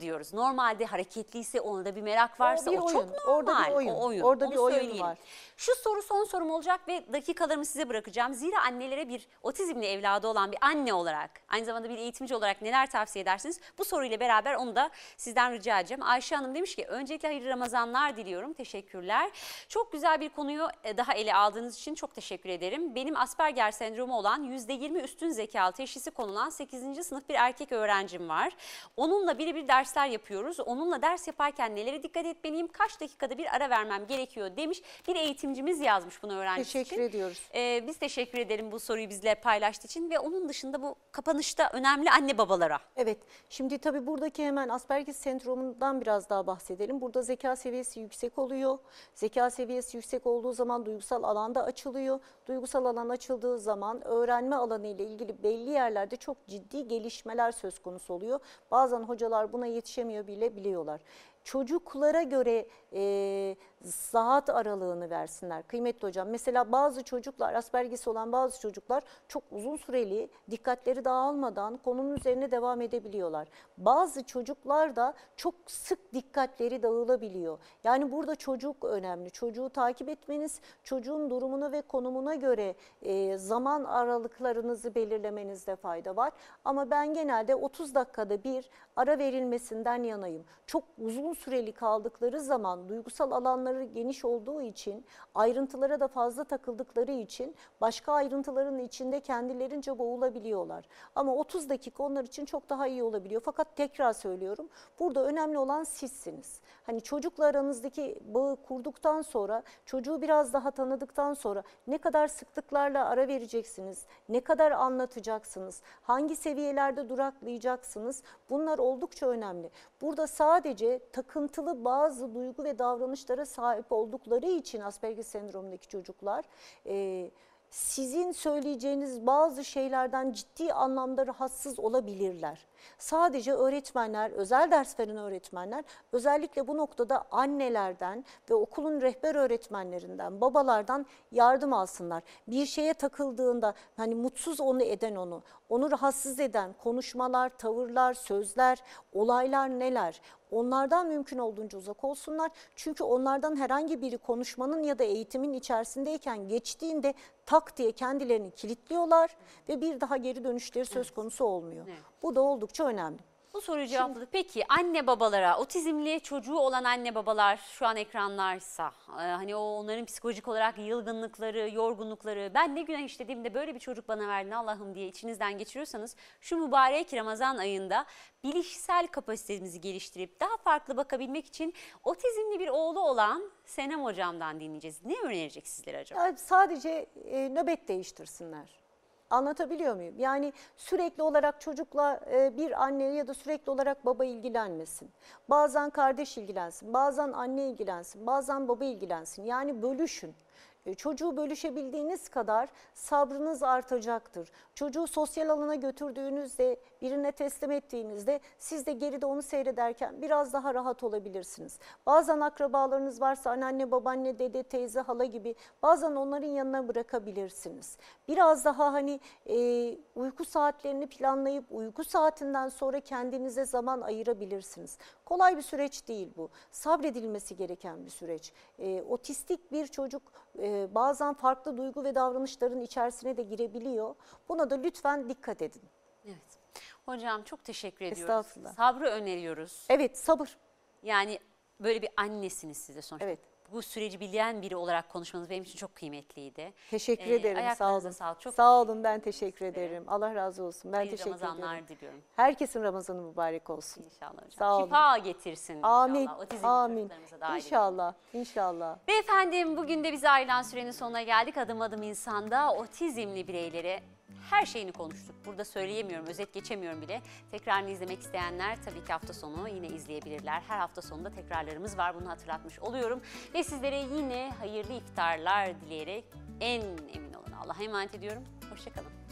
diyoruz. Normalde hareketliyse onda da bir merak varsa o, bir çok oyun. normal. Orada bir oyun. O oyun. Orada Onu bir oyun var. Şu soru son sorum olacak ve dakikalarımı size bırakacağım. Zira annelere bir otizmli evladı olan bir anne olarak, aynı zamanda bir eğitimci olarak neler tavsiye edersiniz? Bu soruyla beraber onu da sizden rica edeceğim. Ayşe Hanım demiş ki öncelikle hayırlı Ramazanlar diliyorum. Teşekkürler. Çok güzel bir konuyu e, daha ele aldığınız için çok teşekkür ederim. Benim Asperger sendromu olan %20 üstün zekalı teşhisi konulan 8. sınıf bir erkek öğrencim var. Onunla birebir dersler yapıyoruz. Onunla ders yaparken nelere dikkat etmeliyim, kaç dakikada bir ara vermem gerekiyor demiş. Bir eğitimcimiz yazmış bunu öğrencisi Teşekkür için. ediyoruz. Ee, biz teşekkür edelim bu soruyu bizle paylaştığı için ve onun dışında bu kapanışta önemli anne babalara. Evet. Şimdi tabii buradaki hemen Asperger sendromundan biraz daha bahsedelim. Burada zeka seviyesi yüksek oluyor. Zeka seviyesi yüksek olduğu zaman duygusal alanda açılıyor. Duygusal alan açıldığı zaman öğrenme alanı ile ilgili belli yerlerde çok ciddi gelişmeler söz konusu oluyor. Bazen hocalar buna yetişemiyor bile biliyorlar. Çocuklara göre e, saat aralığını versinler kıymetli hocam. Mesela bazı çocuklar Asperger'si olan bazı çocuklar çok uzun süreli dikkatleri dağılmadan konunun üzerine devam edebiliyorlar. Bazı çocuklar da çok sık dikkatleri dağılabiliyor. Yani burada çocuk önemli. Çocuğu takip etmeniz, çocuğun durumuna ve konumuna göre e, zaman aralıklarınızı belirlemenizde fayda var. Ama ben genelde 30 dakikada bir ara verilmesinden yanayım. Çok uzun süreli kaldıkları zaman duygusal alanları geniş olduğu için ayrıntılara da fazla takıldıkları için başka ayrıntıların içinde kendilerince boğulabiliyorlar. Ama 30 dakika onlar için çok daha iyi olabiliyor. Fakat tekrar söylüyorum burada önemli olan sizsiniz. Hani çocukla aranızdaki bağı kurduktan sonra çocuğu biraz daha tanıdıktan sonra ne kadar sıklıklarla ara vereceksiniz, ne kadar anlatacaksınız, hangi seviyelerde duraklayacaksınız bunlar oldukça önemli. Burada sadece takıntılı bazı duygu ve davranışlara sahip oldukları için Asperger sendromundaki çocuklar e, sizin söyleyeceğiniz bazı şeylerden ciddi anlamda rahatsız olabilirler. Sadece öğretmenler, özel ders veren öğretmenler özellikle bu noktada annelerden ve okulun rehber öğretmenlerinden, babalardan yardım alsınlar. Bir şeye takıldığında hani mutsuz onu eden onu, onu rahatsız eden konuşmalar, tavırlar, sözler, olaylar neler? Onlardan mümkün olduğunca uzak olsunlar. Çünkü onlardan herhangi biri konuşmanın ya da eğitimin içerisindeyken geçtiğinde tak diye kendilerini kilitliyorlar ve bir daha geri dönüşleri söz konusu olmuyor. Evet. Bu da oldukça önemli. Bu soruyu cevapladık. Peki anne babalara, otizmli çocuğu olan anne babalar şu an ekranlarsa, e, hani o onların psikolojik olarak yılgınlıkları, yorgunlukları, ben ne günah işlediğimde böyle bir çocuk bana verdin Allah'ım diye içinizden geçiriyorsanız şu mübarek Ramazan ayında bilişsel kapasitemizi geliştirip daha farklı bakabilmek için otizmli bir oğlu olan Senem hocamdan dinleyeceğiz. Ne önerecek sizlere acaba? Yani sadece e, nöbet değiştirsinler. Anlatabiliyor muyum? Yani sürekli olarak çocukla e, bir anne ya da sürekli olarak baba ilgilenmesin. Bazen kardeş ilgilensin, bazen anne ilgilensin, bazen baba ilgilensin. Yani bölüşün. E, Çocuğu bölüşebildiğiniz kadar sabrınız artacaktır. Çocuğu sosyal alana götürdüğünüzde, birine teslim ettiğinizde siz de geride onu seyrederken biraz daha rahat olabilirsiniz. Bazen akrabalarınız varsa anneanne, babaanne, dede, teyze, hala gibi bazen onların yanına bırakabilirsiniz. Biraz daha hani e, uyku saatlerini planlayıp uyku saatinden sonra kendinize zaman ayırabilirsiniz. Kolay bir süreç değil bu. Sabredilmesi gereken bir süreç. E, otistik bir çocuk e, bazen farklı duygu ve davranışların içerisine de girebiliyor. Buna da lütfen dikkat edin. Evet. Hocam çok teşekkür ediyoruz. Estağfurullah. Sabrı öneriyoruz. Evet sabır. Yani böyle bir annesiniz siz de sonuçta. Evet. Bu süreci bilen biri olarak konuşmanız benim için çok kıymetliydi. Teşekkür Ee, ederim. Sağ olun. sağlık. Çok Sağ olun ben teşekkür ederim. Allah razı olsun. Ben hayırlı teşekkür Ramazanlar ederim. diliyorum. Herkesin Ramazanı mübarek olsun. İnşallah hocam. Sağ olun. Şifa getirsin Amin. inşallah. Amin. çocuklarımıza dahil İnşallah. İnşallah. Ve efendim bugün de bize ayrılan sürenin sonuna geldik. Adım adım insanda otizmli bireylere her şeyini konuştuk. Burada söyleyemiyorum, özet geçemiyorum bile. Tekrarını izlemek isteyenler tabii ki hafta sonu yine izleyebilirler. Her hafta sonunda tekrarlarımız var. Bunu hatırlatmış oluyorum. Ve sizlere yine hayırlı iftarlar dileyerek en emin olun. Allah'a emanet ediyorum. Hoşçakalın.